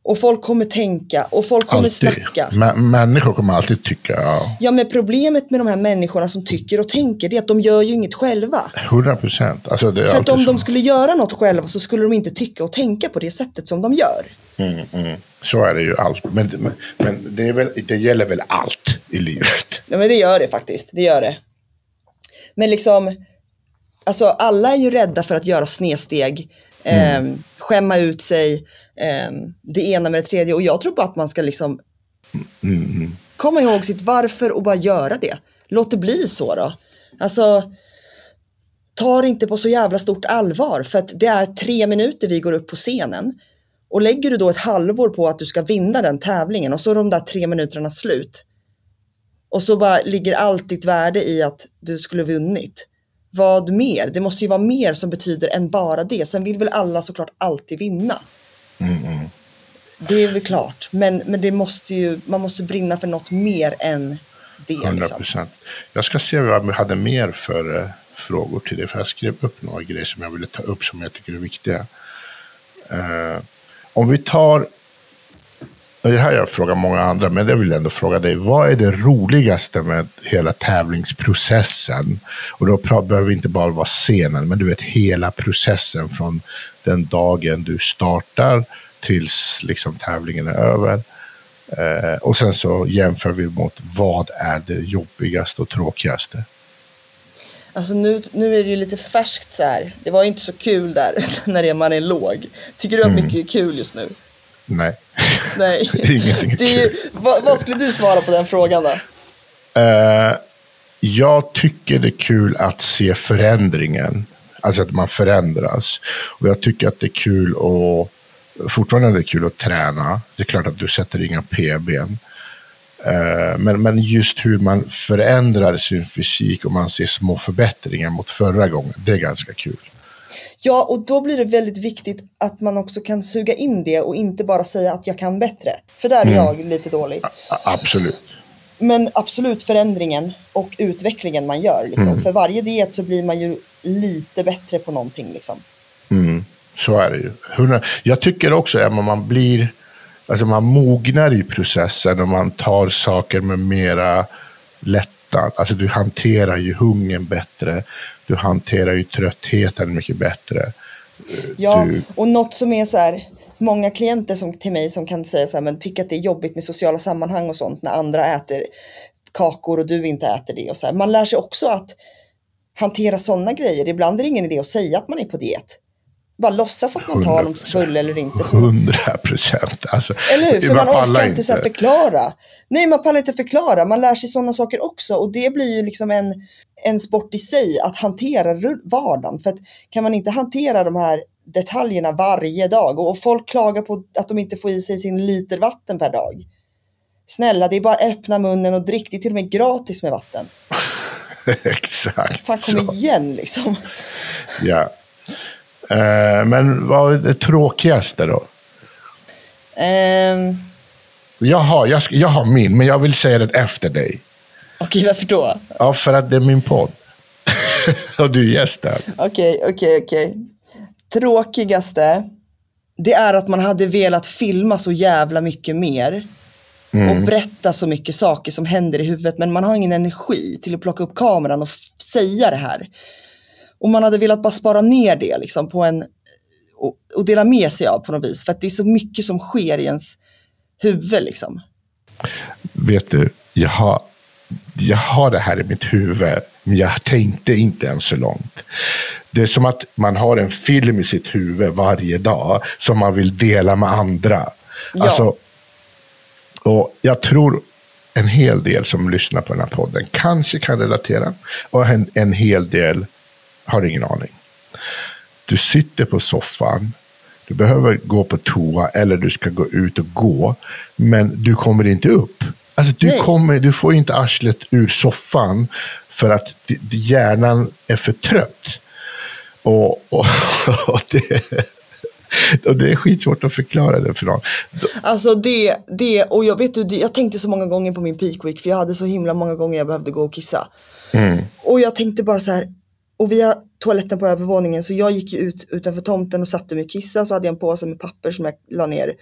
B: Och folk kommer tänka och folk kommer alltid. snacka.
A: M människor kommer alltid tycka. Ja.
B: ja, men problemet med de här människorna som tycker och tänker det är att de gör ju inget själva.
A: 100 procent. Alltså,
B: För att om så. de skulle göra något själva så skulle de inte tycka och tänka på det sättet som de gör.
A: Mm, mm. Så är det ju allt. Men, men, det, är väl, det gäller väl allt i livet?
B: Ja, men det gör det faktiskt. Det gör det. Men liksom, alltså alla är ju rädda för att göra snedsteg, mm. eh, skämma ut sig, eh, det ena med det tredje. Och jag tror bara att man ska liksom
A: mm, mm.
B: komma ihåg sitt varför och bara göra det. Låt det bli så då. Alltså, ta det inte på så jävla stort allvar för att det är tre minuter vi går upp på scenen. Och lägger du då ett halvår på att du ska vinna den tävlingen och så är de där tre minuterna slut. Och så bara ligger allt ditt värde i att du skulle vunnit. Vad mer? Det måste ju vara mer som betyder än bara det. Sen vill väl alla såklart alltid vinna.
A: Mm, mm.
B: Det är väl klart. Men, men det måste ju, man måste brinna för något mer än det. 100
A: liksom. procent. Liksom. Jag ska se vad vi hade mer för uh, frågor till det. För jag skrev upp några grejer som jag ville ta upp som jag tycker är viktiga. Uh, om vi tar, och det här har jag frågat många andra, men det vill jag ändå fråga dig. Vad är det roligaste med hela tävlingsprocessen? Och då behöver vi inte bara vara scenen, men du vet hela processen från den dagen du startar tills liksom tävlingen är över. Eh, och sen så jämför vi mot vad är det jobbigaste och tråkigaste?
B: Alltså nu, nu är det ju lite färskt så här. Det var ju inte så kul där när man är låg. Tycker du att mm. mycket är kul just nu?
A: Nej.
B: Nej.
A: Ingenting är kul.
B: vad, vad, skulle du svara på den frågan då?
A: Uh, jag tycker det är kul att se förändringen. Alltså att man förändras. Och jag tycker att det är kul att fortfarande är det kul att träna. Det är klart att du sätter inga PBn. Eh, men, men just hur man förändrar sin fysik och man ser små förbättringar mot förra gången, det är ganska kul.
B: Ja, och då blir det väldigt viktigt att man också kan suga in det och inte bara säga att jag kan bättre. För där är mm. jag lite dålig.
A: A absolut.
B: Men absolut förändringen och utvecklingen man gör. Liksom. Mm. För varje diet så blir man ju lite bättre på någonting. Liksom.
A: Mm. Så är det ju. Jag tycker också att man blir alltså man mognar i processen och man tar saker med mera lättnad. Alltså du hanterar ju hungern bättre. Du hanterar ju tröttheten mycket bättre.
B: Ja, du... och något som är så här, många klienter som, till mig som kan säga så här, men tycker att det är jobbigt med sociala sammanhang och sånt när andra äter kakor och du inte äter det och så här. Man lär sig också att hantera sådana grejer. Ibland är det ingen idé att säga att man är på diet. Bara låtsas att man tar dem full eller inte.
A: Hundra procent. Alltså,
B: eller hur? För man, man orkar inte, så förklara. Nej, man pallar inte förklara. Man lär sig sådana saker också. Och det blir ju liksom en, en sport i sig att hantera vardagen. För att kan man inte hantera de här detaljerna varje dag och folk klagar på att de inte får i sig sin liter vatten per dag. Snälla, det är bara öppna munnen och drick. Det är till och med gratis med vatten.
A: Exakt.
B: Fan, kom igen liksom.
A: Ja. Uh, men vad är det tråkigaste då?
B: Um...
A: Jag, har, jag, jag har min, men jag vill säga den efter dig.
B: Okej, varför då?
A: Ja, för att det är min podd. och du är gäst där.
B: Okej, okej, okej. Tråkigaste, det är att man hade velat filma så jävla mycket mer. Mm. Och berätta så mycket saker som händer i huvudet. Men man har ingen energi till att plocka upp kameran och säga det här. Och man hade velat bara spara ner det liksom på en och, och, dela med sig av på något vis. För att det är så mycket som sker i ens huvud liksom.
A: Vet du, jag har, jag har det här i mitt huvud, men jag tänkte inte ens så långt. Det är som att man har en film i sitt huvud varje dag som man vill dela med andra. Ja. Alltså, och jag tror en hel del som lyssnar på den här podden kanske kan relatera. Och en, en hel del har ingen aning. Du sitter på soffan. Du behöver gå på toa eller du ska gå ut och gå. Men du kommer inte upp. Alltså, du, kommer, du får inte arslet ur soffan för att hjärnan är för trött. Och, och, och det, och det är skitsvårt att förklara det för någon.
B: Alltså det, det och jag vet du, jag tänkte så många gånger på min peak week för jag hade så himla många gånger jag behövde gå och kissa.
A: Mm.
B: Och jag tänkte bara så här, och vi har toaletten på övervåningen så jag gick ju ut utanför tomten och satte mig och kissade så hade jag en påse med papper som jag la ner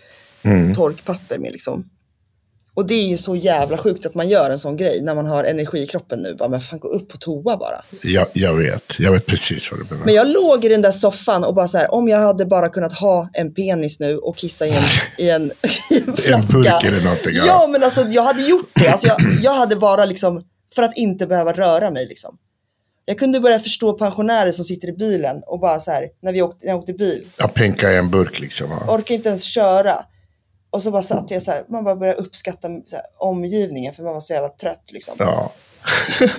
B: mm. torkpapper med liksom. Och det är ju så jävla sjukt att man gör en sån grej när man har energi i kroppen nu. Bara, men fan gå upp på toa bara.
A: Ja, jag vet, jag vet precis vad du menar.
B: Men jag låg i den där soffan och bara så här, om jag hade bara kunnat ha en penis nu och kissa i en, i en, i en flaska.
A: En burk eller någonting. Ja.
B: ja, men alltså jag hade gjort det. Alltså, jag, jag hade bara liksom, för att inte behöva röra mig liksom. Jag kunde börja förstå pensionärer som sitter i bilen och bara så här, när vi åkte, när jag åkte bil.
A: Ja, pinka i en burk liksom. Ja.
B: Orkar inte ens köra. Och så bara satt jag så här, man bara började uppskatta här, omgivningen för man var så jävla trött liksom.
A: Ja.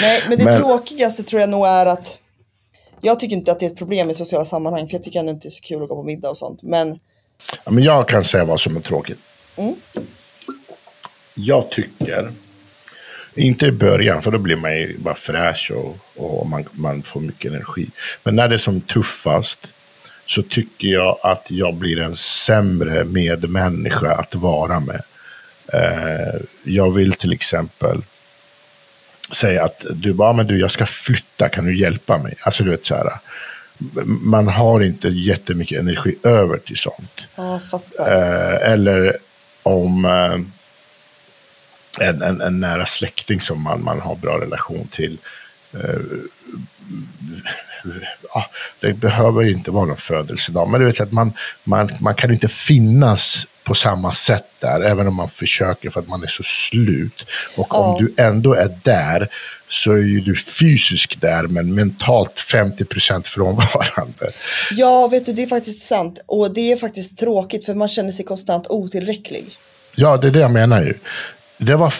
B: Nej, men det men... tråkigaste tror jag nog är att jag tycker inte att det är ett problem i sociala sammanhang, för jag tycker ändå inte det är så kul att gå på middag och sånt. Men,
A: ja, men jag kan säga vad som är tråkigt.
B: Mm.
A: Jag tycker, inte i början, för då blir man ju bara fräsch och, och man, man får mycket energi. Men när det är som tuffast, så tycker jag att jag blir en sämre medmänniska att vara med. Eh, jag vill till exempel säga att du bara, men du, jag ska flytta, kan du hjälpa mig? Alltså du vet så här, man har inte jättemycket energi över till sånt. Eh, eller om eh, en, en, en, nära släkting som man, man har bra relation till ja, det behöver inte vara någon födelsedag, men du vet att man, man, man kan inte finnas på samma sätt där, även om man försöker för att man är så slut. Och ja. om du ändå är där så är ju du fysiskt där, men mentalt 50 procent frånvarande.
B: Ja, vet du, det är faktiskt sant. Och det är faktiskt tråkigt, för man känner sig konstant otillräcklig.
A: Ja, det är det jag menar ju. Det var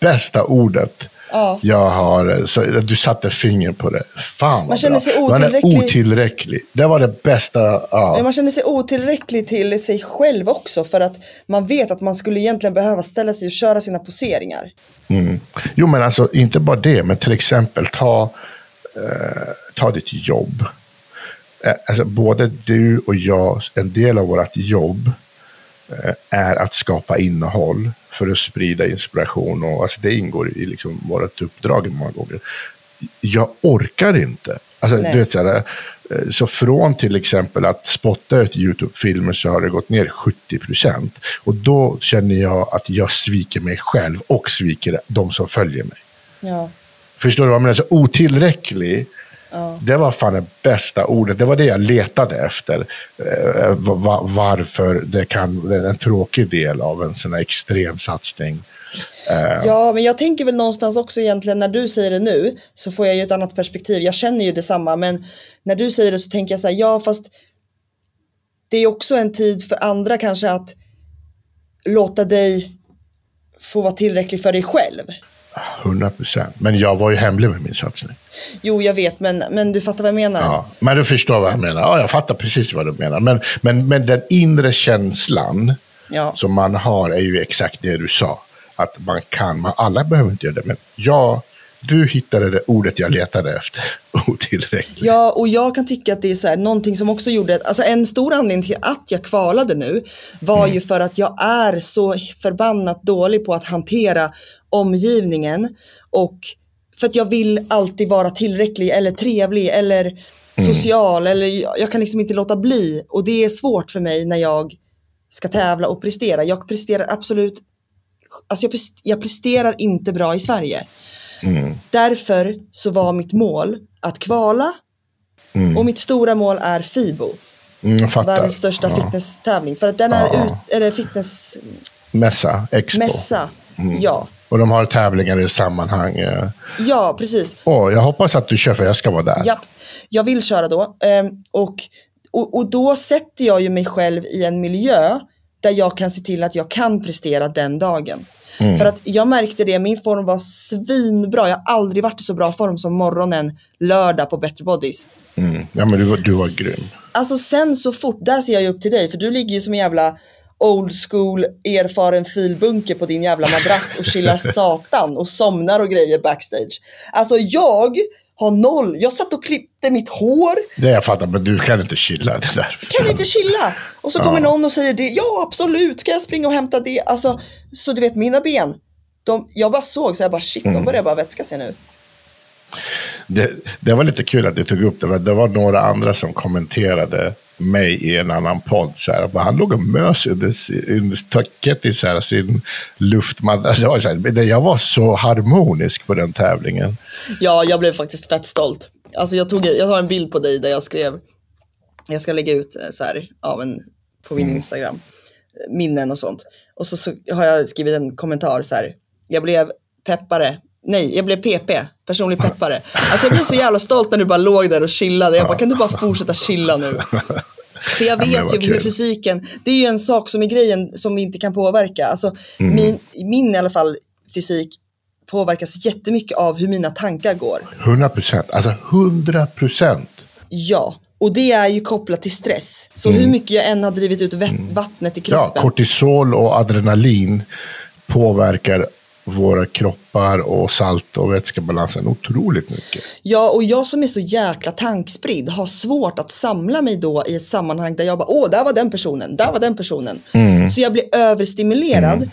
A: bästa ordet
B: Ja.
A: Jag har, så, du satte finger på det. Fan
B: Man känner sig
A: otillräcklig. Man är otillräcklig. Det var det bästa. Ja.
B: Man känner sig otillräcklig till sig själv också. För att man vet att man skulle egentligen behöva ställa sig och köra sina poseringar.
A: Mm. Jo, men alltså inte bara det. Men till exempel ta, eh, ta ditt jobb. Eh, alltså, både du och jag, en del av vårt jobb är att skapa innehåll för att sprida inspiration. Och, alltså, det ingår i liksom, vårt uppdrag många gånger. Jag orkar inte. Alltså, du vet, så, här, eh, så från till exempel att spotta ett YouTube-filmer så har det gått ner 70 procent. Och då känner jag att jag sviker mig själv och sviker de som följer mig.
B: Ja.
A: Förstår du vad jag menar? Så otillräcklig
B: Ja.
A: Det var fan det bästa ordet. Det var det jag letade efter. Eh, varför det kan, det är en tråkig del av en sån här extrem satsning. Uh,
B: ja, men jag tänker väl någonstans också egentligen när du säger det nu så får jag ju ett annat perspektiv. Jag känner ju detsamma, men när du säger det så tänker jag så här, ja fast det är också en tid för andra kanske att låta dig få vara tillräcklig för dig själv.
A: 100 procent. Men jag var ju hemlig med min satsning.
B: Jo, jag vet, men, men du fattar vad jag menar.
A: Ja, men du förstår vad jag menar. Ja, jag fattar precis vad du menar. Men, men, men den inre känslan
B: ja.
A: som man har är ju exakt det du sa. Att man kan, man, alla behöver inte göra det, men jag du hittade det ordet jag letade efter. Otillräcklig.
B: Ja, och jag kan tycka att det är så här, någonting som också gjorde, alltså en stor anledning till att jag kvalade nu var mm. ju för att jag är så förbannat dålig på att hantera omgivningen och för att jag vill alltid vara tillräcklig eller trevlig eller mm. social eller jag kan liksom inte låta bli och det är svårt för mig när jag ska tävla och prestera. Jag presterar absolut, alltså jag presterar inte bra i Sverige. Mm. Därför så var mitt mål att kvala mm. och mitt stora mål är FIBO.
A: Mm,
B: världens största ja. fitnesstävling. För att den är, ja. ut, eller fitness...
A: Mässa, Expo.
B: Mässa, mm. ja.
A: Och de har tävlingar i sammanhang. Eh.
B: Ja, precis.
A: Oh, jag hoppas att du kör för jag ska vara där.
B: Ja, jag vill köra då. Ehm, och, och, och då sätter jag ju mig själv i en miljö där jag kan se till att jag kan prestera den dagen. Mm. För att jag märkte det, min form var svinbra. Jag har aldrig varit i så bra form som morgonen lördag på Better Bodies.
A: Mm. Ja men du, var, du var grym.
B: Alltså sen så fort, där ser jag ju upp till dig för du ligger ju som en jävla old school erfaren filbunke på din jävla madrass och chillar satan och somnar och grejer backstage. Alltså jag har noll. Jag satt och klippte mitt hår.
A: Det jag fattar, men du kan inte chilla det där.
B: Kan inte chilla. Och så kommer någon och säger det. Ja, absolut. Ska jag springa och hämta det? Alltså, så du vet, mina ben. De, jag bara såg, så jag bara shit, mm. de börjar bara vätska sig nu.
A: Det, det, var lite kul att du tog upp det. Det var några andra som kommenterade mig i en annan podd. Så här, han låg och mös under staket i så här, sin luftmadrass. Alltså, jag var så harmonisk på den tävlingen.
B: Ja, jag blev faktiskt fett stolt. Alltså, jag, tog, jag har en bild på dig där jag skrev, jag ska lägga ut eh, så här, ja, men, på min mm. Instagram, minnen och sånt. Och så, så, har jag skrivit en kommentar så här, jag blev peppare Nej, jag blev PP, personlig peppare. Alltså jag blev så jävla stolt när du bara låg där och chillade. Jag bara, kan du bara fortsätta chilla nu? För jag vet ja, ju hur fysiken, det är ju en sak som är grejen som vi inte kan påverka. Alltså mm. min, min i alla fall fysik påverkas jättemycket av hur mina tankar går.
A: 100 procent, alltså 100 procent.
B: Ja, och det är ju kopplat till stress. Så mm. hur mycket jag än har drivit ut mm. vattnet i kroppen.
A: Ja, kortisol och adrenalin påverkar våra kroppar och salt och vätskebalansen otroligt mycket.
B: Ja, och jag som är så jäkla tankspridd har svårt att samla mig då i ett sammanhang där jag bara, åh, där var den personen, där var den personen. Mm. Så jag blir överstimulerad. Mm.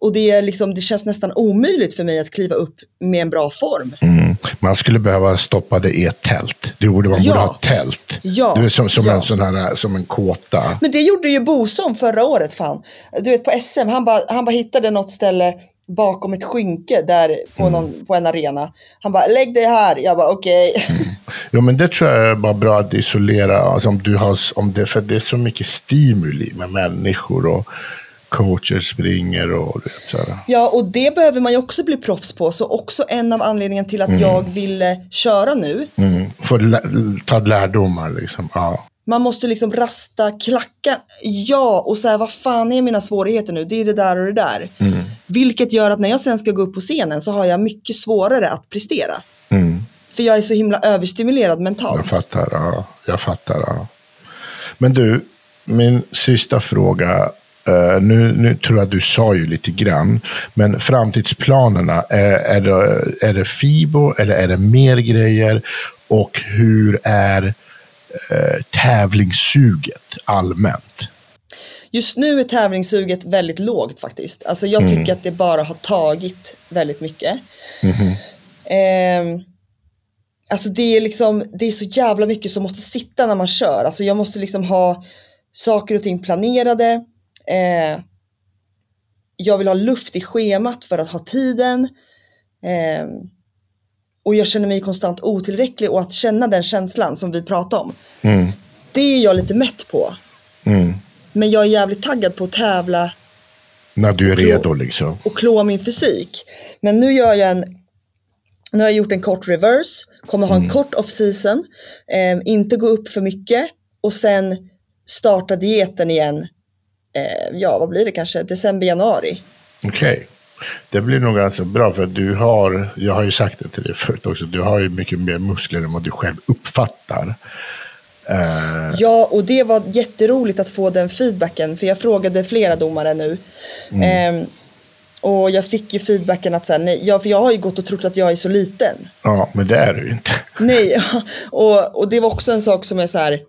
B: Och det, är liksom, det känns nästan omöjligt för mig att kliva upp med en bra form.
A: Mm. Man skulle behöva stoppa det i ett tält. Du borde, man ja. borde ha tält.
B: Ja.
A: Du är som, som
B: ja.
A: en sån här, som en kåta.
B: Men det gjorde ju Bosom förra året fan. Du vet på SM, han bara han ba hittade något ställe bakom ett skynke där på, mm. någon, på en arena. Han bara, lägg dig här. Jag bara, okej. Okay. Mm.
A: Jo, men det tror jag är bara bra att isolera. Alltså, om du har, om det, för det är så mycket stimuli med människor och coacher springer och vet, sådär.
B: Ja, och det behöver man ju också bli proffs på. Så också en av anledningarna till att mm. jag ville köra nu.
A: Mm. För ta lärdomar liksom. Ja.
B: Man måste liksom rasta klacka. Ja, och säga vad fan är mina svårigheter nu? Det är det där och det där. Mm. Vilket gör att när jag sen ska gå upp på scenen så har jag mycket svårare att prestera. Mm. För jag är så himla överstimulerad mentalt.
A: Jag fattar, ja. Jag fattar, ja. Men du, min sista fråga. Uh, nu, nu tror jag att du sa ju lite grann. Men framtidsplanerna, är, är, det, är det FIBO eller är det mer grejer? Och hur är eh, tävlingssuget allmänt?
B: Just nu är tävlingssuget väldigt lågt faktiskt. Alltså jag mm. tycker att det bara har tagit väldigt mycket. Mm. Eh, alltså det är liksom, det är så jävla mycket som måste sitta när man kör. Alltså jag måste liksom ha saker och ting planerade. Eh, jag vill ha luft i schemat för att ha tiden. Eh, och jag känner mig konstant otillräcklig och att känna den känslan som vi pratade om. Mm. Det är jag lite mätt på. Mm. Men jag är jävligt taggad på att tävla
A: När du är redo liksom.
B: Och klå min fysik. Men nu gör jag en, nu har jag gjort en kort reverse, kommer ha en mm. kort off-season, eh, inte gå upp för mycket och sen starta dieten igen. Eh, ja, vad blir det kanske? December, januari.
A: Okej. Okay. Det blir nog ganska bra för att du har, jag har ju sagt det till dig förut också, du har ju mycket mer muskler än vad du själv uppfattar.
B: Uh... Ja, och det var jätteroligt att få den feedbacken, för jag frågade flera domare nu. Mm. Um, och jag fick ju feedbacken att så här, nej, jag, för jag har ju gått och trott att jag är så liten.
A: Ja, men det är du ju inte.
B: Nej, och, och det var också en sak som är så här,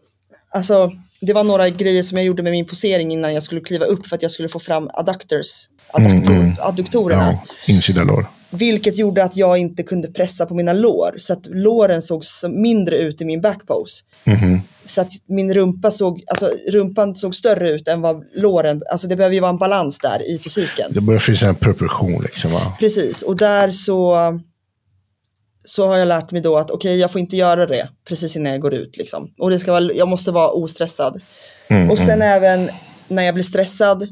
B: alltså det var några grejer som jag gjorde med min posering innan jag skulle kliva upp för att jag skulle få fram adductors, adduktor, mm, mm. adduktorerna.
A: Ja, insida lår.
B: Vilket gjorde att jag inte kunde pressa på mina lår. Så att låren såg mindre ut i min backpose. Mm. Så att min rumpa såg, alltså rumpan såg större ut än vad låren, alltså det behöver ju vara en balans där i fysiken.
A: Det börjar finnas en proportion liksom. Va?
B: Precis, och där så, så har jag lärt mig då att okej, okay, jag får inte göra det precis innan jag går ut liksom. Och det ska vara, jag måste vara ostressad. Mm, och sen mm. även när jag blir stressad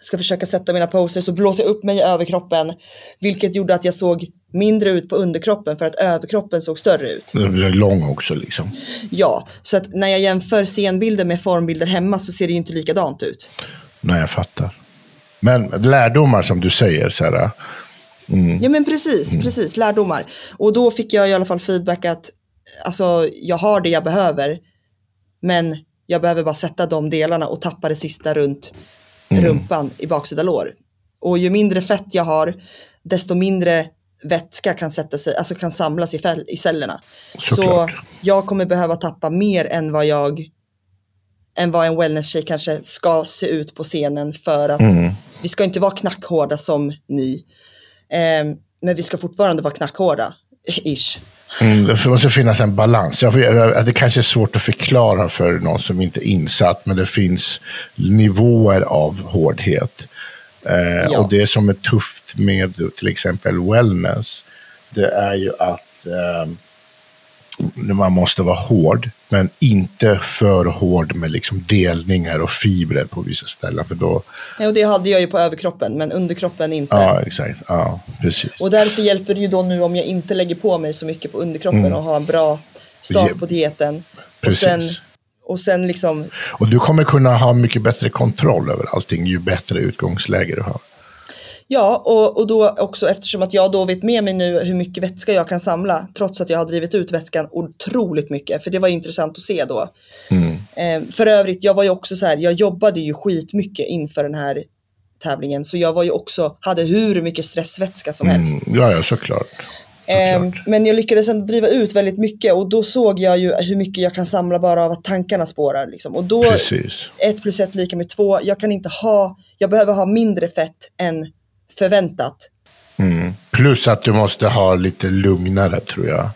B: ska försöka sätta mina poser så blåser jag upp mig i överkroppen. Vilket gjorde att jag såg mindre ut på underkroppen för att överkroppen såg större ut.
A: Lång också liksom.
B: Ja, så att när jag jämför scenbilder med formbilder hemma så ser det ju inte likadant ut.
A: Nej, jag fattar. Men lärdomar som du säger, så här,
B: mm. Ja, men precis, mm. precis, lärdomar. Och då fick jag i alla fall feedback att alltså, jag har det jag behöver, men jag behöver bara sätta de delarna och tappa det sista runt mm. rumpan i baksida lår. Och ju mindre fett jag har, desto mindre vätska kan sätta sig, alltså kan samlas i, fäll, i cellerna.
A: Såklart.
B: Så jag kommer behöva tappa mer än vad jag än vad en wellness-tjej kanske ska se ut på scenen för att mm. vi ska inte vara knackhårda som ni. Eh, men vi ska fortfarande vara knackhårda, ish.
A: Mm, det måste finnas en balans. det kanske är svårt att förklara för någon som inte är insatt, men det finns nivåer av hårdhet. Eh, ja. Och det som är tufft med till exempel wellness, det är ju att eh, man måste vara hård, men inte för hård med liksom delningar och fibrer på vissa ställen. För då...
B: Ja, och det hade jag ju på överkroppen, men underkroppen inte.
A: Ja, exakt. Ja, precis.
B: Och därför hjälper det ju då nu om jag inte lägger på mig så mycket på underkroppen mm. och har en bra start på dieten. Precis. Och sen, och sen liksom...
A: Och du kommer kunna ha mycket bättre kontroll över allting ju bättre utgångsläge du har.
B: Ja, och, och då också eftersom att jag då vet med mig nu hur mycket vätska jag kan samla, trots att jag har drivit ut vätskan otroligt mycket, för det var intressant att se då. Mm. Eh, för övrigt, jag var ju också så här, jag jobbade ju skitmycket inför den här tävlingen, så jag var ju också, hade hur mycket stressvätska som mm. helst.
A: Ja, ja, såklart.
B: Eh, men jag lyckades ändå driva ut väldigt mycket och då såg jag ju hur mycket jag kan samla bara av att tankarna spårar. Liksom. Och då,
A: Precis.
B: ett plus ett lika med två, jag kan inte ha, jag behöver ha mindre fett än förväntat.
A: Mm. Plus att du måste ha lite lugnare tror jag.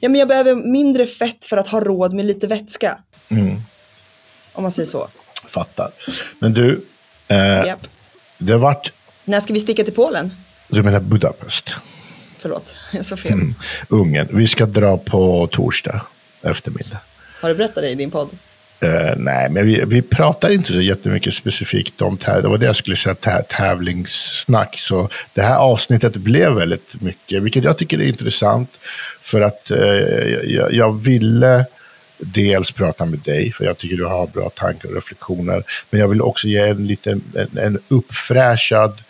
B: Ja, men jag behöver mindre fett för att ha råd med lite vätska. Mm. Om man säger så.
A: Fattar. Men du, eh, yep. det har varit...
B: När ska vi sticka till Polen?
A: Du menar Budapest?
B: Förlåt, jag sa fel. Mm.
A: Ungern. Vi ska dra på torsdag eftermiddag.
B: Har du berättat det i din podd?
A: Uh, nej, men vi, vi pratar inte så jättemycket specifikt om tävling. Det var det jag skulle säga, tävlingssnack. Så det här avsnittet blev väldigt mycket, vilket jag tycker är intressant. För att uh, jag, jag, ville dels prata med dig, för jag tycker du har bra tankar och reflektioner. Men jag vill också ge en liten en, en uppfräschad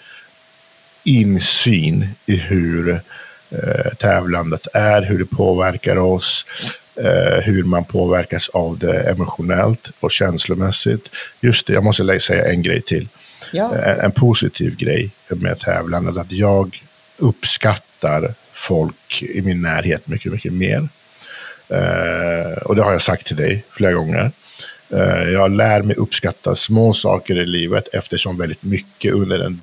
A: insyn i hur uh, tävlandet är, hur det påverkar oss hur man påverkas av det emotionellt och känslomässigt. Just det, jag måste säga en grej till. Ja. En, en, positiv grej med tävlandet, att jag uppskattar folk i min närhet mycket, mycket mer. Eh, och det har jag sagt till dig flera gånger. Eh, jag lär mig uppskatta små saker i livet eftersom väldigt mycket under en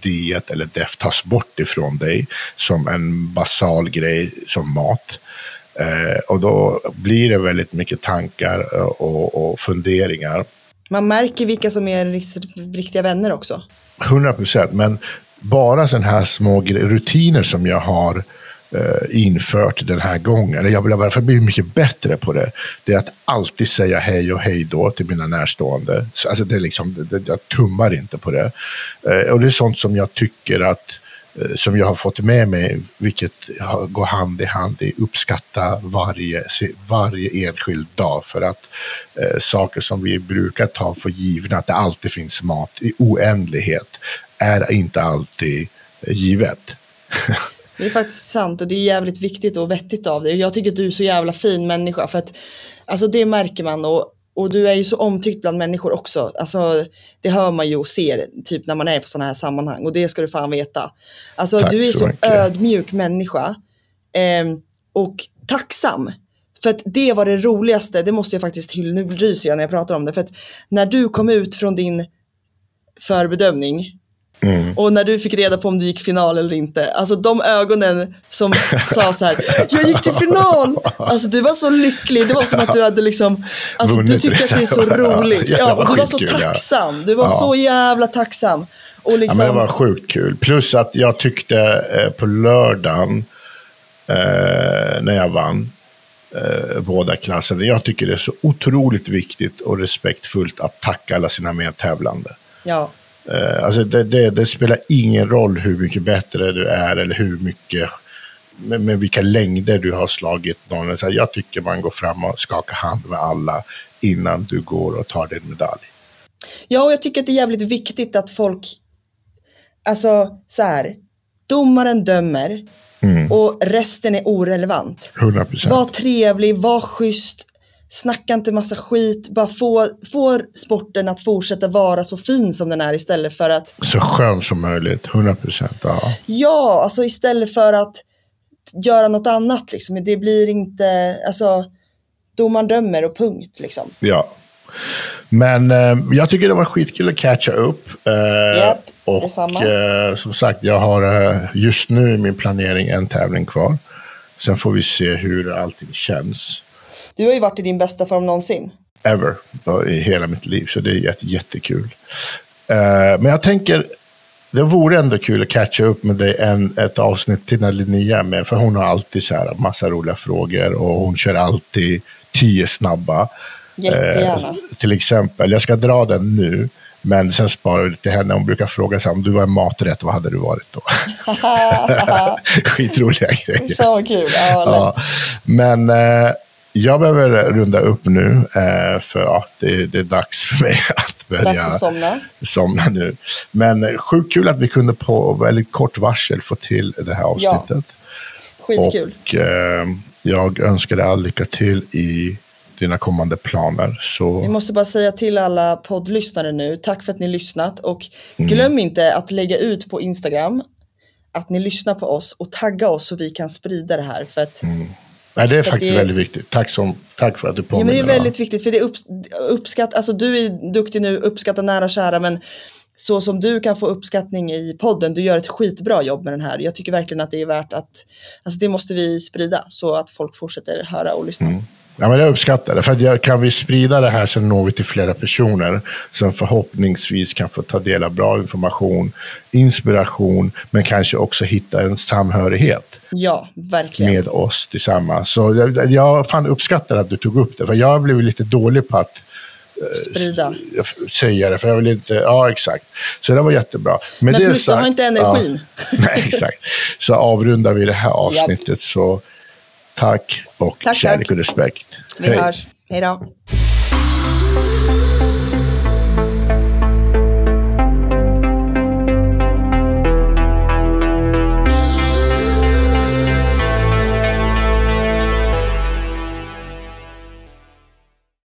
A: diet eller def tas bort ifrån dig som en basal grej som mat. Eh, och då blir det väldigt mycket tankar eh, och, och funderingar.
B: Man märker vilka som är riktiga vänner också.
A: 100 procent, men bara sådana här små rutiner som jag har uh, infört den här gången. Jag vill i alla fall bli mycket bättre på det. Det är att alltid säga hej och hej då till mina närstående. Alltså det är liksom, det, jag tummar inte på det. Uh, och det är sånt som jag tycker att Eh, Eh, som jag har fått med mig, vilket går hand i hand i uppskatta varje, varje enskild dag. För att eh, saker som vi brukar ta för givna, att det alltid finns mat i oändlighet, är inte alltid eh, givet.
B: Det är faktiskt sant och det är jävligt viktigt och vettigt av dig. Jag tycker att du är så jävla fin människa för att alltså det märker man och och du är ju så omtyckt bland människor också. Alltså, det hör man ju och ser typ när man är på sådana här sammanhang och det ska du fan veta. Alltså, Tack du är så, så ödmjuk människa eh, och tacksam. För att det var det roligaste, det måste jag faktiskt hylla, nu ryser jag när jag pratar om det. För att när du kom ut från din förbedömning Mm. Och när du fick reda på om du gick final eller inte, alltså de ögonen som sa så här, jag gick till final! Alltså du var så lycklig, det var som att du hade liksom, alltså du tycker att det är så roligt. Ja, du var så tacksam, du var så jävla tacksam.
A: Och liksom... ja, men det var sjukt kul. Plus att jag tyckte eh, på lördagen, eh, när jag vann, eh, båda klasserna, jag tycker det är så otroligt viktigt och respektfullt att tacka alla sina medtävlande.
B: Ja.
A: Uh, alltså det, det, det, spelar ingen roll hur mycket bättre du är eller hur mycket, med, med vilka längder du har slagit någon. Så jag tycker man går fram och skakar hand med alla innan du går och tar din medalj.
B: Ja, och jag tycker att det är jävligt viktigt att folk, alltså så här, domaren dömer mm. och resten är orelevant.
A: 100%.
B: Var trevlig, var schysst, snacka inte massa skit, bara få, få sporten att fortsätta vara så fin som den är istället för att...
A: Så skön som möjligt, 100 procent. Ja.
B: ja, alltså istället för att göra något annat liksom. Det blir inte, alltså, domaren dömer och punkt liksom.
A: Ja. Men eh, jag tycker det var skitkul att catcha upp.
B: Eh, yep, och
A: eh, som sagt, jag har eh, just nu i min planering en tävling kvar. Sen får vi se hur allting känns.
B: Du har ju varit i din bästa form någonsin.
A: Ever, i hela mitt liv. Så det är jätte, jättekul. Uh, men jag tänker, det vore ändå kul att catcha upp med dig en, ett avsnitt till när Linnea med. För hon har alltid så här massa roliga frågor och hon kör alltid tio snabba.
B: Jättegärna. Uh,
A: till exempel, jag ska dra den nu. Men sen sparar vi det till henne. Hon brukar fråga sig om du var en maträtt, vad hade du varit då? Skitroliga grejer.
B: Vad kul. Ja, ja.
A: Men eh, jag behöver runda upp nu, eh, för ja, det, det, är dags för mig att börja
B: att somna.
A: somna nu. Men sjukt kul att vi kunde på väldigt kort varsel få till det här avsnittet.
B: Ja. Skitkul.
A: Och eh, jag önskar dig all lycka till i dina kommande planer. Så...
B: Vi måste bara säga till alla poddlyssnare nu, tack för att ni lyssnat och mm. glöm inte att lägga ut på Instagram att ni lyssnar på oss och tagga oss så vi kan sprida det här. För att mm.
A: Nej, det är faktiskt det... väldigt viktigt. Tack, som, tack för att du påminner.
B: Ja, men det är väldigt viktigt, för det upp, uppskatt, alltså du är duktig nu, uppskatta nära och kära, men så som du kan få uppskattning i podden, du gör ett skitbra jobb med den här. Jag tycker verkligen att det är värt att, alltså det måste vi sprida så att folk fortsätter höra och lyssna. Mm.
A: Ja, men jag uppskattar det. För att kan vi sprida det här så når vi till flera personer som förhoppningsvis kan få ta del av bra information, inspiration, men kanske också hitta en samhörighet.
B: Ja, verkligen.
A: Med oss tillsammans. Så jag, jag fan uppskattar att du tog upp det, för jag blev lite dålig på att
B: eh, sprida.
A: Säga det, för jag vill inte, ja exakt. Så det var jättebra.
B: Men, men plus, du har inte energin.
A: Ja, nej, exakt. Så avrundar vi det här avsnittet. så Tack och tack, kärlek tack. och respekt.
B: Vi Hej. hörs. Hej då.